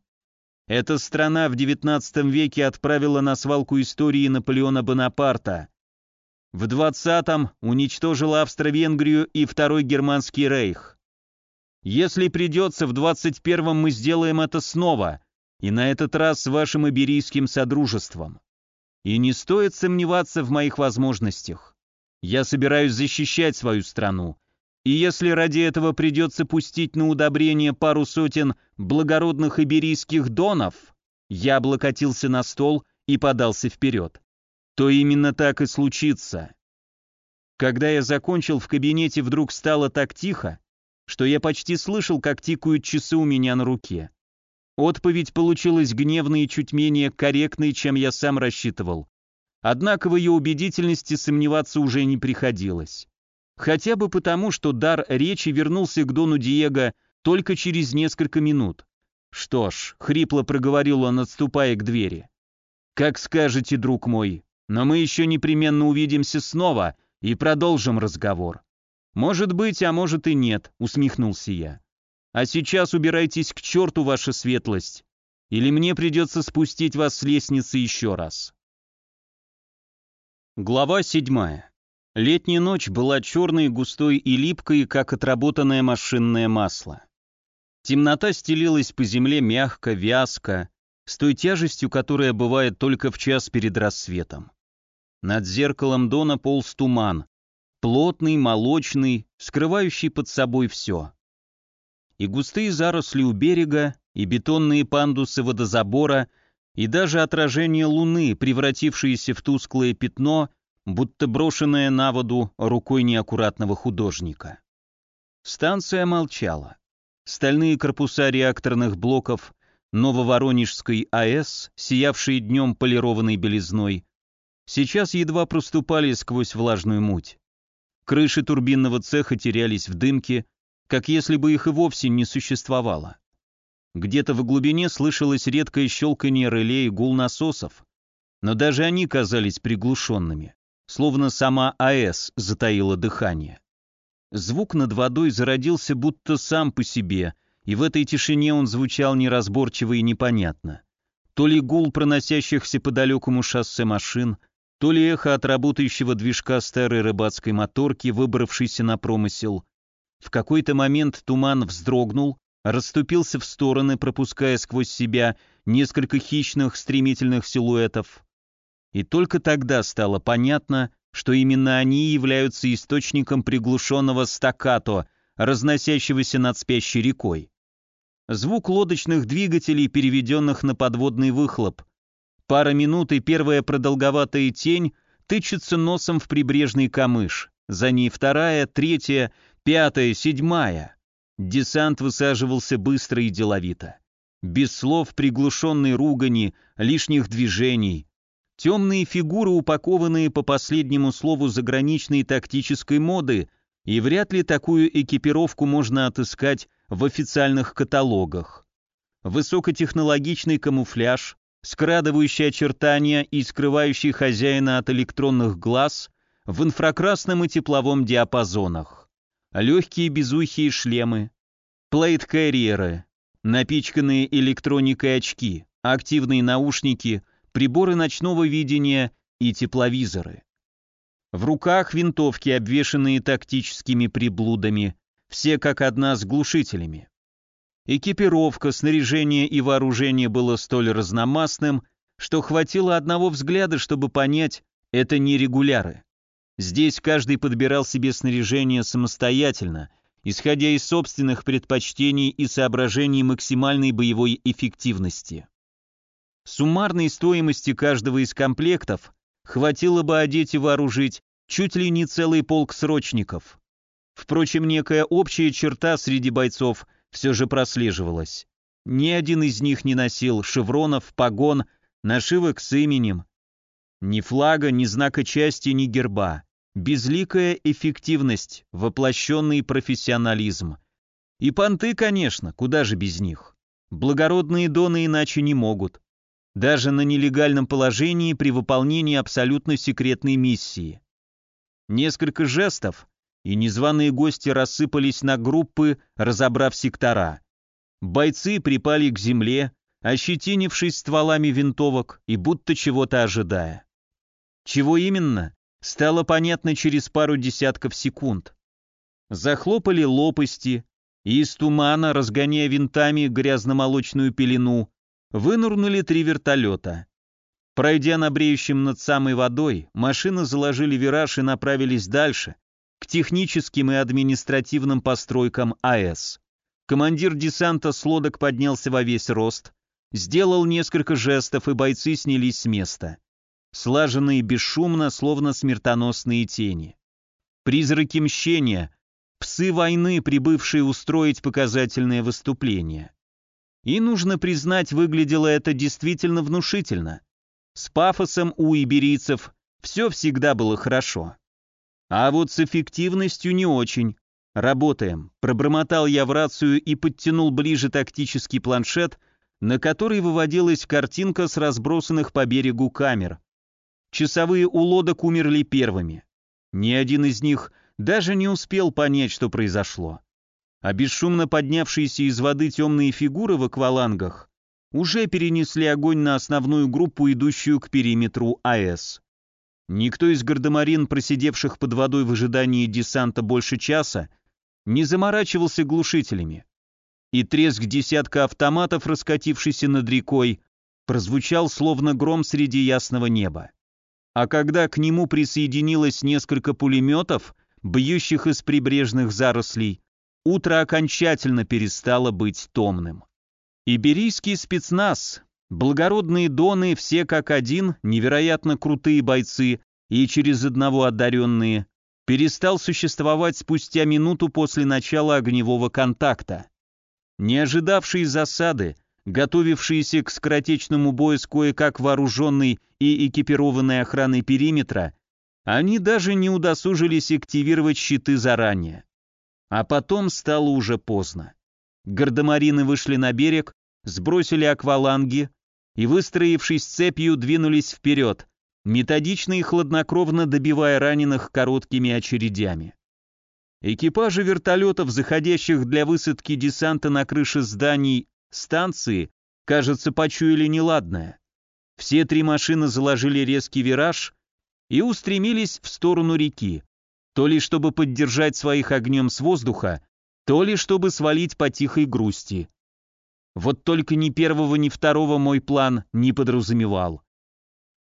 Эта страна в XIX веке отправила на свалку истории Наполеона Бонапарта. В 20-м уничтожила Австро-Венгрию и Второй Германский рейх. Если придется, в 21-м мы сделаем это снова, и на этот раз с вашим иберийским содружеством. И не стоит сомневаться в моих возможностях. Я собираюсь защищать свою страну, и если ради этого придется пустить на удобрение пару сотен благородных иберийских донов, я облокотился на стол и подался вперед, то именно так и случится. Когда я закончил, в кабинете вдруг стало так тихо, что я почти слышал, как тикают часы у меня на руке. Отповедь получилась гневной и чуть менее корректной, чем я сам рассчитывал. Однако в ее убедительности сомневаться уже не приходилось. Хотя бы потому, что дар речи вернулся к Дону Диего только через несколько минут. «Что ж», — хрипло проговорил он, отступая к двери. «Как скажете, друг мой, но мы еще непременно увидимся снова и продолжим разговор». «Может быть, а может и нет», — усмехнулся я. «А сейчас убирайтесь к черту, ваша светлость, или мне придется спустить вас с лестницы еще раз». Глава седьмая. Летняя ночь была черной, густой и липкой, как отработанное машинное масло. Темнота стелилась по земле мягко, вязко, с той тяжестью, которая бывает только в час перед рассветом. Над зеркалом Дона полз туман, плотный, молочный, скрывающий под собой все. И густые заросли у берега, и бетонные пандусы водозабора, и даже отражение луны, превратившееся в тусклое пятно, будто брошенная на воду рукой неаккуратного художника. Станция молчала. Стальные корпуса реакторных блоков Нововоронежской АЭС, сиявшие днем полированной белизной, сейчас едва проступали сквозь влажную муть. Крыши турбинного цеха терялись в дымке, как если бы их и вовсе не существовало. Где-то в глубине слышалось редкое щелканье реле и гул насосов, но даже они казались приглушенными словно сама АЭС затаила дыхание. Звук над водой зародился будто сам по себе, и в этой тишине он звучал неразборчиво и непонятно. То ли гул проносящихся по далекому шоссе машин, то ли эхо от работающего движка старой рыбацкой моторки, выбравшейся на промысел. В какой-то момент туман вздрогнул, расступился в стороны, пропуская сквозь себя несколько хищных стремительных силуэтов, и только тогда стало понятно, что именно они являются источником приглушенного стаккато, разносящегося над спящей рекой. Звук лодочных двигателей, переведенных на подводный выхлоп. Пара минут и первая продолговатая тень тычется носом в прибрежный камыш. За ней вторая, третья, пятая, седьмая. Десант высаживался быстро и деловито. Без слов приглушенной ругани, лишних движений. Темные фигуры, упакованные по последнему слову заграничной тактической моды, и вряд ли такую экипировку можно отыскать в официальных каталогах. Высокотехнологичный камуфляж, скрадывающий очертания и скрывающий хозяина от электронных глаз в инфракрасном и тепловом диапазонах. Легкие безухие шлемы, плейт-карьеры, напичканные электроникой очки, активные наушники, приборы ночного видения и тепловизоры. В руках винтовки, обвешанные тактическими приблудами, все как одна с глушителями. Экипировка, снаряжение и вооружение было столь разномастным, что хватило одного взгляда, чтобы понять, это не регуляры. Здесь каждый подбирал себе снаряжение самостоятельно, исходя из собственных предпочтений и соображений максимальной боевой эффективности. Суммарной стоимости каждого из комплектов хватило бы одеть и вооружить чуть ли не целый полк срочников. Впрочем, некая общая черта среди бойцов все же прослеживалась. Ни один из них не носил шевронов, погон, нашивок с именем. Ни флага, ни знака части, ни герба. Безликая эффективность, воплощенный профессионализм. И понты, конечно, куда же без них. Благородные доны иначе не могут. Даже на нелегальном положении при выполнении абсолютно секретной миссии. Несколько жестов, и незваные гости рассыпались на группы, разобрав сектора. Бойцы припали к земле, ощетинившись стволами винтовок и будто чего-то ожидая. Чего именно, стало понятно через пару десятков секунд. Захлопали лопасти, и из тумана, разгоняя винтами грязно-молочную пелену, вынурнули три вертолета. Пройдя на бреющем над самой водой, машины заложили вираж и направились дальше, к техническим и административным постройкам АЭС. Командир десанта с лодок поднялся во весь рост, сделал несколько жестов, и бойцы снялись с места. Слаженно и бесшумно, словно смертоносные тени. Призраки мщения, псы войны, прибывшие устроить показательное выступление. И, нужно признать, выглядело это действительно внушительно. С пафосом у иберийцев все всегда было хорошо. А вот с эффективностью не очень. Работаем. Пробормотал я в рацию и подтянул ближе тактический планшет, на который выводилась картинка с разбросанных по берегу камер. Часовые у лодок умерли первыми. Ни один из них даже не успел понять, что произошло. А бесшумно поднявшиеся из воды темные фигуры в аквалангах уже перенесли огонь на основную группу, идущую к периметру АЭС. Никто из гардемарин, просидевших под водой в ожидании десанта больше часа, не заморачивался глушителями. И треск десятка автоматов, раскатившийся над рекой, прозвучал словно гром среди ясного неба. А когда к нему присоединилось несколько пулеметов, бьющих из прибрежных зарослей, утро окончательно перестало быть томным. Иберийский спецназ, Благородные доны все как один, невероятно крутые бойцы и через одного одаренные, перестал существовать спустя минуту после начала огневого контакта. Не ожидавшие засады, готовившиеся к скоротечному бою с кое-как вооруженной и экипированной охраной периметра, они даже не удосужились активировать щиты заранее. А потом стало уже поздно. Гардемарины вышли на берег, сбросили акваланги, и, выстроившись цепью, двинулись вперед, методично и хладнокровно добивая раненых короткими очередями. Экипажи вертолетов, заходящих для высадки десанта на крыше зданий станции, кажется, почуяли неладное. Все три машины заложили резкий вираж и устремились в сторону реки, то ли чтобы поддержать своих огнем с воздуха, то ли чтобы свалить по тихой грусти. Вот только ни первого, ни второго мой план не подразумевал.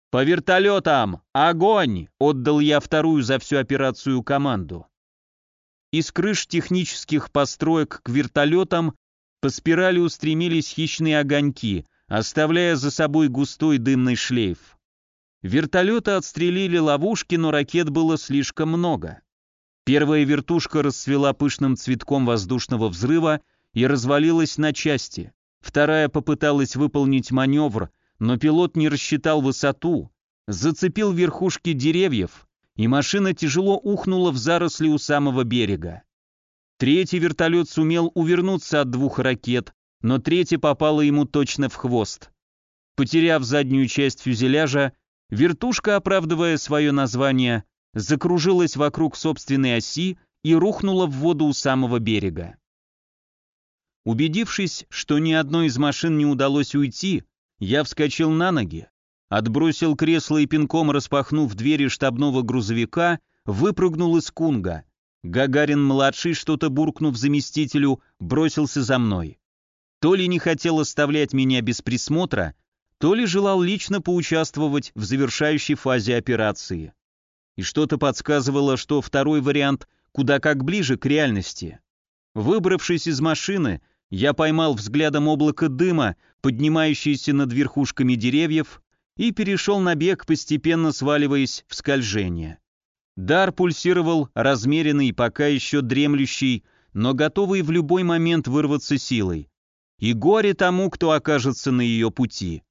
«По вертолетам! Огонь!» — отдал я вторую за всю операцию команду. Из крыш технических построек к вертолетам по спирали устремились хищные огоньки, оставляя за собой густой дымный шлейф. Вертолеты отстрелили ловушки, но ракет было слишком много. Первая вертушка расцвела пышным цветком воздушного взрыва и развалилась на части. Вторая попыталась выполнить маневр, но пилот не рассчитал высоту, зацепил верхушки деревьев, и машина тяжело ухнула в заросли у самого берега. Третий вертолет сумел увернуться от двух ракет, но третья попала ему точно в хвост. Потеряв заднюю часть фюзеляжа, вертушка, оправдывая свое название, закружилась вокруг собственной оси и рухнула в воду у самого берега. Убедившись, что ни одной из машин не удалось уйти, я вскочил на ноги, отбросил кресло и пинком распахнув двери штабного грузовика, выпрыгнул из кунга. Гагарин-младший, что-то буркнув заместителю, бросился за мной. То ли не хотел оставлять меня без присмотра, то ли желал лично поучаствовать в завершающей фазе операции. И что-то подсказывало, что второй вариант куда как ближе к реальности. Выбравшись из машины, я поймал взглядом облако дыма, поднимающееся над верхушками деревьев, и перешел на бег, постепенно сваливаясь в скольжение. Дар пульсировал, размеренный, пока еще дремлющий, но готовый в любой момент вырваться силой. И горе тому, кто окажется на ее пути.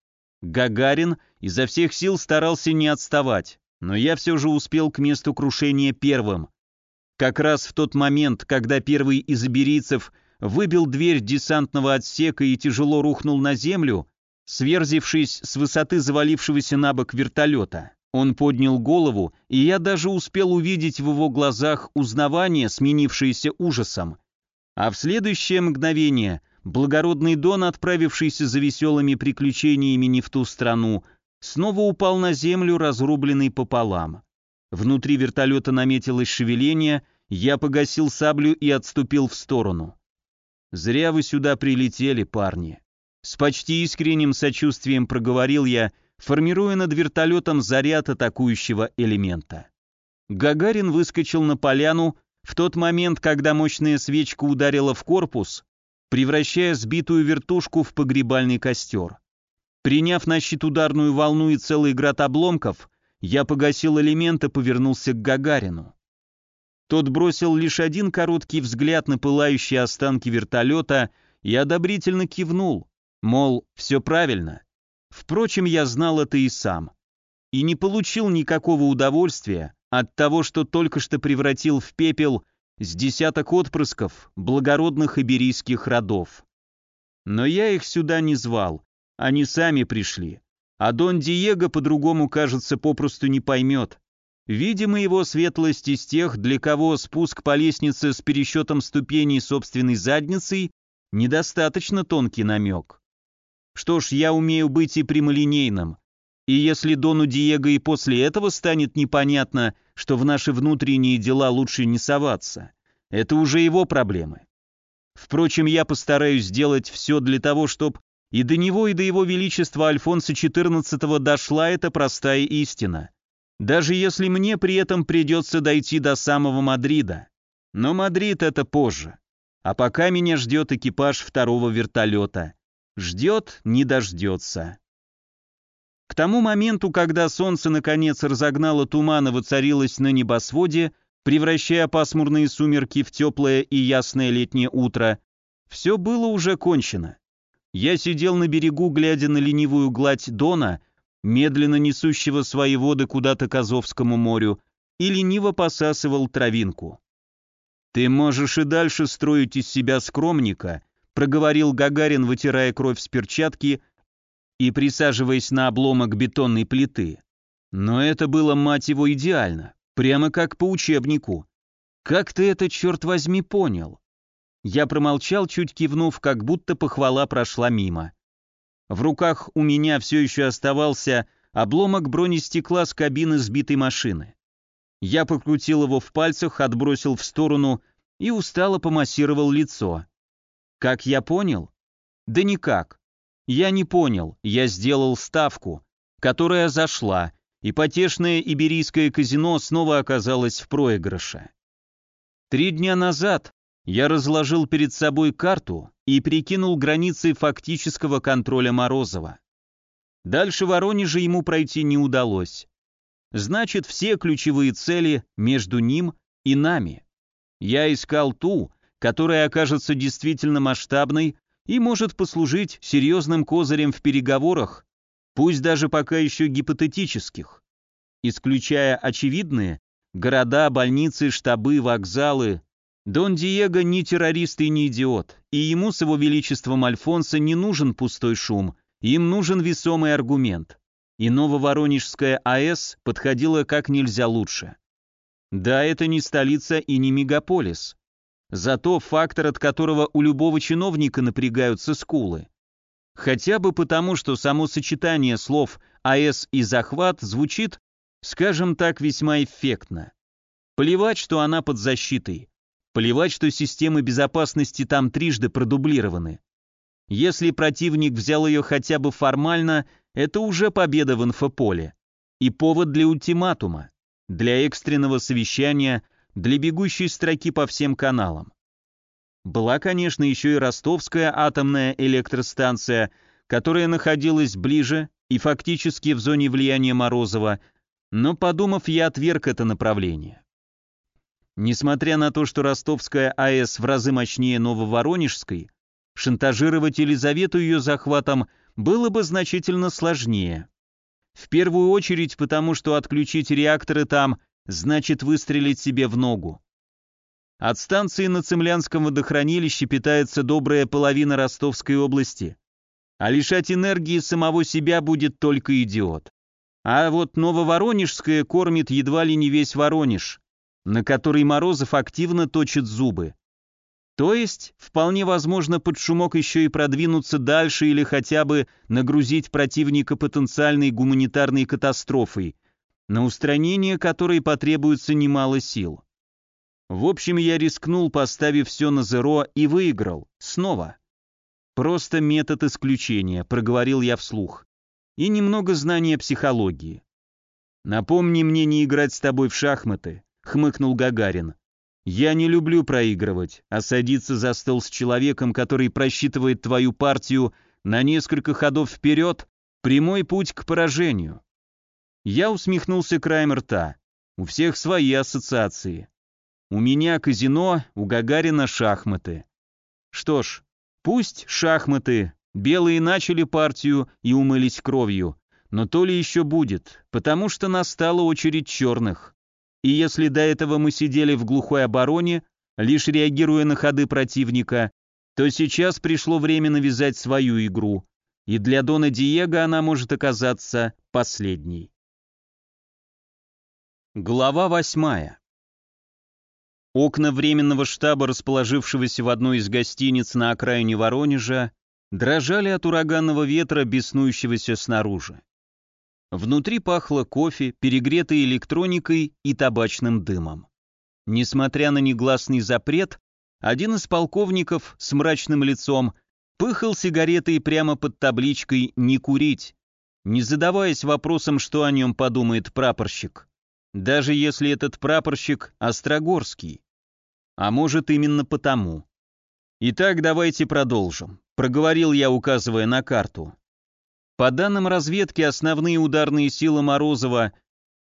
Гагарин изо всех сил старался не отставать, но я все же успел к месту крушения первым. Как раз в тот момент, когда первый из иберийцев выбил дверь десантного отсека и тяжело рухнул на землю, сверзившись с высоты завалившегося на бок вертолета. Он поднял голову, и я даже успел увидеть в его глазах узнавание, сменившееся ужасом. А в следующее мгновение благородный Дон, отправившийся за веселыми приключениями не в ту страну, снова упал на землю, разрубленный пополам. Внутри вертолета наметилось шевеление, я погасил саблю и отступил в сторону. «Зря вы сюда прилетели, парни». С почти искренним сочувствием проговорил я, формируя над вертолетом заряд атакующего элемента. Гагарин выскочил на поляну в тот момент, когда мощная свечка ударила в корпус, превращая сбитую вертушку в погребальный костер. Приняв на щит ударную волну и целый град обломков, я погасил элемент и повернулся к Гагарину. Тот бросил лишь один короткий взгляд на пылающие останки вертолета и одобрительно кивнул, мол, все правильно. Впрочем, я знал это и сам. И не получил никакого удовольствия от того, что только что превратил в пепел с десяток отпрысков благородных иберийских родов. Но я их сюда не звал, они сами пришли. А Дон Диего по-другому, кажется, попросту не поймет. Видимо, его светлость из тех, для кого спуск по лестнице с пересчетом ступеней собственной задницей недостаточно тонкий намек. Что ж, я умею быть и прямолинейным. И если Дону Диего и после этого станет непонятно, что в наши внутренние дела лучше не соваться. Это уже его проблемы. Впрочем, я постараюсь сделать все для того, чтобы и до него, и до его величества Альфонса XIV дошла эта простая истина. Даже если мне при этом придется дойти до самого Мадрида. Но Мадрид это позже. А пока меня ждет экипаж второго вертолета. Ждет, не дождется. К тому моменту, когда солнце наконец разогнало туман и воцарилось на небосводе, превращая пасмурные сумерки в теплое и ясное летнее утро, все было уже кончено. Я сидел на берегу, глядя на ленивую гладь Дона, медленно несущего свои воды куда-то к Азовскому морю, и лениво посасывал травинку. «Ты можешь и дальше строить из себя скромника», проговорил Гагарин, вытирая кровь с перчатки и присаживаясь на обломок бетонной плиты. Но это было, мать его, идеально, прямо как по учебнику. Как ты это, черт возьми, понял? Я промолчал, чуть кивнув, как будто похвала прошла мимо. В руках у меня все еще оставался обломок бронестекла с кабины сбитой машины. Я покрутил его в пальцах, отбросил в сторону и устало помассировал лицо. Как я понял? Да никак. Я не понял, я сделал ставку, которая зашла, и потешное иберийское казино снова оказалось в проигрыше. Три дня назад я разложил перед собой карту и прикинул границы фактического контроля Морозова. Дальше Воронежа ему пройти не удалось. Значит, все ключевые цели между ним и нами. Я искал ту, которая окажется действительно масштабной и может послужить серьезным козырем в переговорах, пусть даже пока еще гипотетических. Исключая очевидные, города, больницы, штабы, вокзалы, Дон Диего не террорист и не идиот, и ему с его величеством Альфонсо не нужен пустой шум, им нужен весомый аргумент. И Нововоронежская АЭС подходила как нельзя лучше. Да, это не столица и не мегаполис. Зато фактор, от которого у любого чиновника напрягаются скулы. Хотя бы потому, что само сочетание слов «АЭС» и «захват» звучит, скажем так, весьма эффектно. Плевать, что она под защитой. Плевать, что системы безопасности там трижды продублированы. Если противник взял ее хотя бы формально, это уже победа в инфополе. И повод для ультиматума, для экстренного совещания, для бегущей строки по всем каналам. Была, конечно, еще и ростовская атомная электростанция, которая находилась ближе и фактически в зоне влияния Морозова, но, подумав, я отверг это направление. Несмотря на то, что Ростовская АЭС в разы мощнее Нововоронежской, шантажировать Елизавету ее захватом было бы значительно сложнее. В первую очередь потому, что отключить реакторы там значит выстрелить себе в ногу. От станции на Цемлянском водохранилище питается добрая половина Ростовской области, а лишать энергии самого себя будет только идиот. А вот Нововоронежская кормит едва ли не весь Воронеж, на который Морозов активно точит зубы. То есть, вполне возможно под шумок еще и продвинуться дальше или хотя бы нагрузить противника потенциальной гуманитарной катастрофой, на устранение которой потребуется немало сил. В общем, я рискнул, поставив все на зеро и выиграл. Снова. Просто метод исключения, проговорил я вслух. И немного знания психологии. Напомни мне не играть с тобой в шахматы, хмыкнул Гагарин. Я не люблю проигрывать, а садиться за стол с человеком, который просчитывает твою партию на несколько ходов вперед, прямой путь к поражению. Я усмехнулся краем рта. У всех свои ассоциации. У меня казино, у Гагарина шахматы. Что ж, пусть шахматы. Белые начали партию и умылись кровью, но то ли еще будет, потому что настала очередь черных. И если до этого мы сидели в глухой обороне, лишь реагируя на ходы противника, то сейчас пришло время навязать свою игру, и для Дона Диего она может оказаться последней. Глава восьмая. Окна временного штаба, расположившегося в одной из гостиниц на окраине Воронежа, дрожали от ураганного ветра, беснующегося снаружи. Внутри пахло кофе, перегретой электроникой и табачным дымом. Несмотря на негласный запрет, один из полковников с мрачным лицом пыхал сигаретой прямо под табличкой «Не курить», не задаваясь вопросом, что о нем подумает прапорщик. Даже если этот прапорщик Острогорский. А может, именно потому. Итак, давайте продолжим. Проговорил я, указывая на карту. По данным разведки, основные ударные силы Морозова,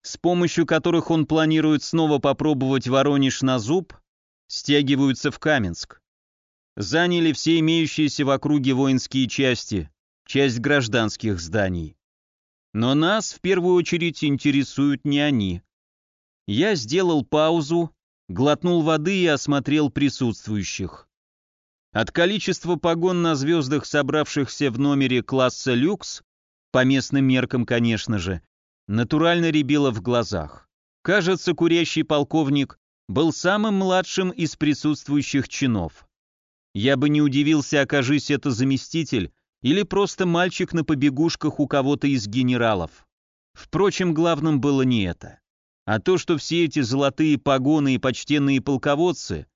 с помощью которых он планирует снова попробовать Воронеж на зуб, стягиваются в Каменск. Заняли все имеющиеся в округе воинские части, часть гражданских зданий. Но нас в первую очередь интересуют не они. Я сделал паузу, глотнул воды и осмотрел присутствующих. От количества погон на звездах, собравшихся в номере класса люкс, по местным меркам, конечно же, натурально рябило в глазах. Кажется, курящий полковник был самым младшим из присутствующих чинов. Я бы не удивился, окажись это заместитель или просто мальчик на побегушках у кого-то из генералов. Впрочем, главным было не это, а то, что все эти золотые погоны и почтенные полководцы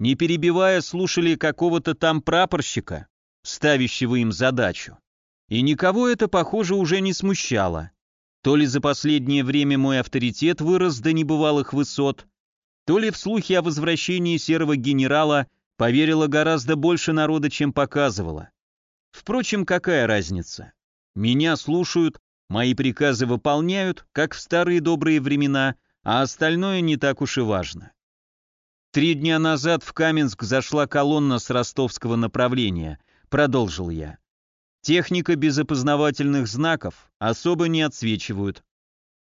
не перебивая, слушали какого-то там прапорщика, ставящего им задачу. И никого это, похоже, уже не смущало. То ли за последнее время мой авторитет вырос до небывалых высот, то ли в слухи о возвращении серого генерала поверило гораздо больше народа, чем показывало. Впрочем, какая разница? Меня слушают, мои приказы выполняют, как в старые добрые времена, а остальное не так уж и важно. Три дня назад в Каменск зашла колонна с ростовского направления, продолжил я. Техника без опознавательных знаков особо не отсвечивают.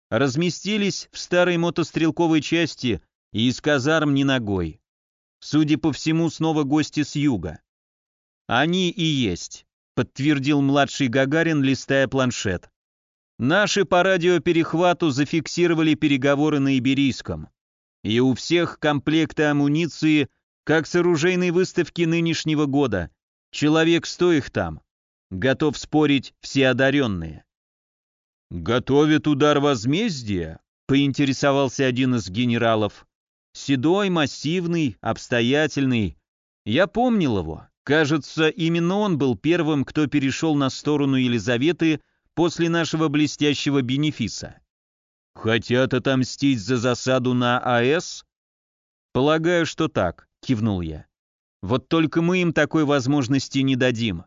Разместились в старой мотострелковой части и из казарм ни ногой. Судя по всему, снова гости с юга. Они и есть, подтвердил младший Гагарин, листая планшет. Наши по радиоперехвату зафиксировали переговоры на Иберийском и у всех комплекты амуниции, как с оружейной выставки нынешнего года. Человек сто их там. Готов спорить все одаренные. «Готовит удар возмездия?» — поинтересовался один из генералов. Седой, массивный, обстоятельный. Я помнил его. Кажется, именно он был первым, кто перешел на сторону Елизаветы после нашего блестящего бенефиса. Хотят отомстить за засаду на АЭС? Полагаю, что так, кивнул я. Вот только мы им такой возможности не дадим.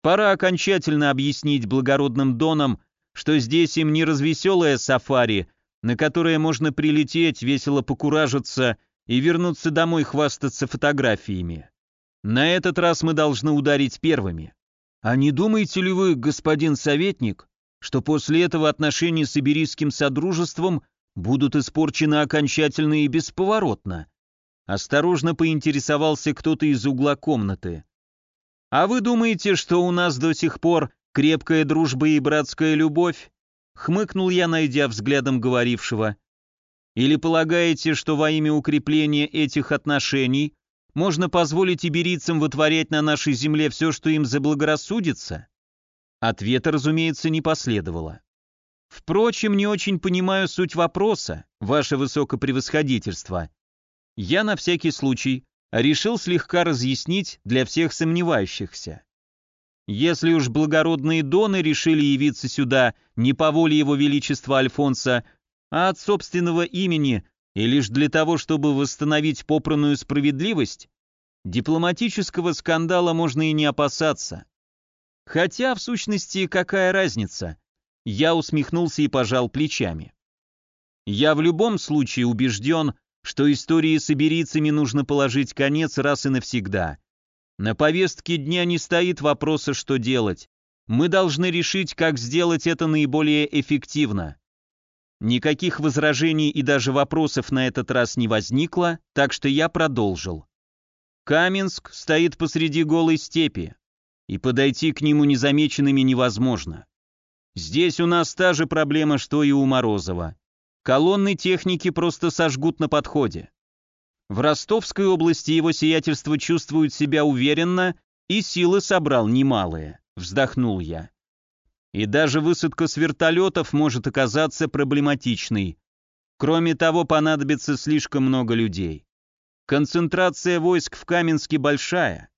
Пора окончательно объяснить благородным донам, что здесь им не развеселое сафари, на которое можно прилететь, весело покуражиться и вернуться домой хвастаться фотографиями. На этот раз мы должны ударить первыми. А не думаете ли вы, господин советник, что после этого отношения с Иберийским Содружеством будут испорчены окончательно и бесповоротно. Осторожно поинтересовался кто-то из угла комнаты. «А вы думаете, что у нас до сих пор крепкая дружба и братская любовь?» Хмыкнул я, найдя взглядом говорившего. «Или полагаете, что во имя укрепления этих отношений можно позволить иберийцам вытворять на нашей земле все, что им заблагорассудится?» Ответа, разумеется, не последовало. Впрочем, не очень понимаю суть вопроса, ваше высокопревосходительство. Я на всякий случай решил слегка разъяснить для всех сомневающихся. Если уж благородные доны решили явиться сюда не по воле его величества Альфонса, а от собственного имени и лишь для того, чтобы восстановить попранную справедливость, дипломатического скандала можно и не опасаться. Хотя, в сущности, какая разница? Я усмехнулся и пожал плечами. Я в любом случае убежден, что истории с иберийцами нужно положить конец раз и навсегда. На повестке дня не стоит вопроса, что делать. Мы должны решить, как сделать это наиболее эффективно. Никаких возражений и даже вопросов на этот раз не возникло, так что я продолжил. Каменск стоит посреди голой степи и подойти к нему незамеченными невозможно. Здесь у нас та же проблема, что и у Морозова. Колонны техники просто сожгут на подходе. В Ростовской области его сиятельство чувствует себя уверенно и силы собрал немалые, вздохнул я. И даже высадка с вертолетов может оказаться проблематичной. Кроме того, понадобится слишком много людей. Концентрация войск в Каменске большая,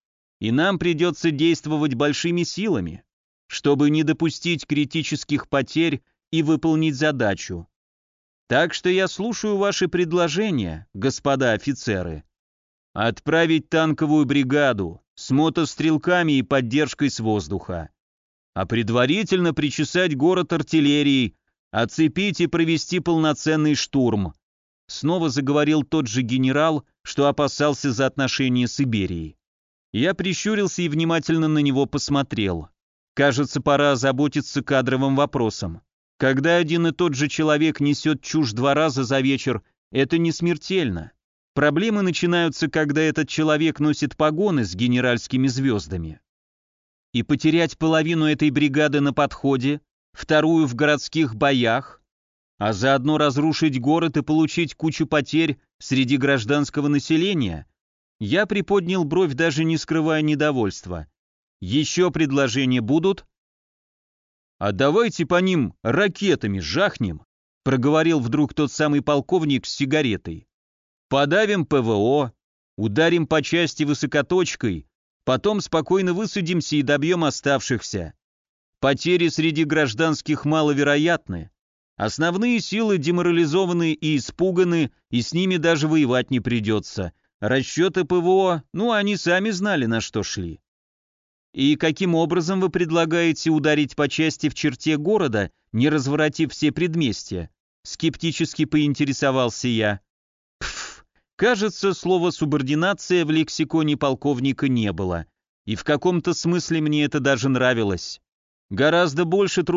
и нам придется действовать большими силами, чтобы не допустить критических потерь и выполнить задачу. Так что я слушаю ваши предложения, господа офицеры. Отправить танковую бригаду с мотострелками и поддержкой с воздуха. А предварительно причесать город артиллерией, оцепить и провести полноценный штурм. Снова заговорил тот же генерал, что опасался за отношения с Иберией. Я прищурился и внимательно на него посмотрел. Кажется, пора заботиться кадровым вопросом. Когда один и тот же человек несет чушь два раза за вечер, это не смертельно. Проблемы начинаются, когда этот человек носит погоны с генеральскими звездами. И потерять половину этой бригады на подходе, вторую в городских боях, а заодно разрушить город и получить кучу потерь среди гражданского населения – я приподнял бровь, даже не скрывая недовольства. «Еще предложения будут?» «А давайте по ним ракетами жахнем», проговорил вдруг тот самый полковник с сигаретой. «Подавим ПВО, ударим по части высокоточкой, потом спокойно высадимся и добьем оставшихся. Потери среди гражданских маловероятны. Основные силы деморализованы и испуганы, и с ними даже воевать не придется. Расчеты ПВО, ну, они сами знали, на что шли. И каким образом вы предлагаете ударить по части в черте города, не разворотив все предместья? Скептически поинтересовался я. Пф, кажется, слова субординация в лексиконе полковника не было. И в каком-то смысле мне это даже нравилось. Гораздо больше трусливости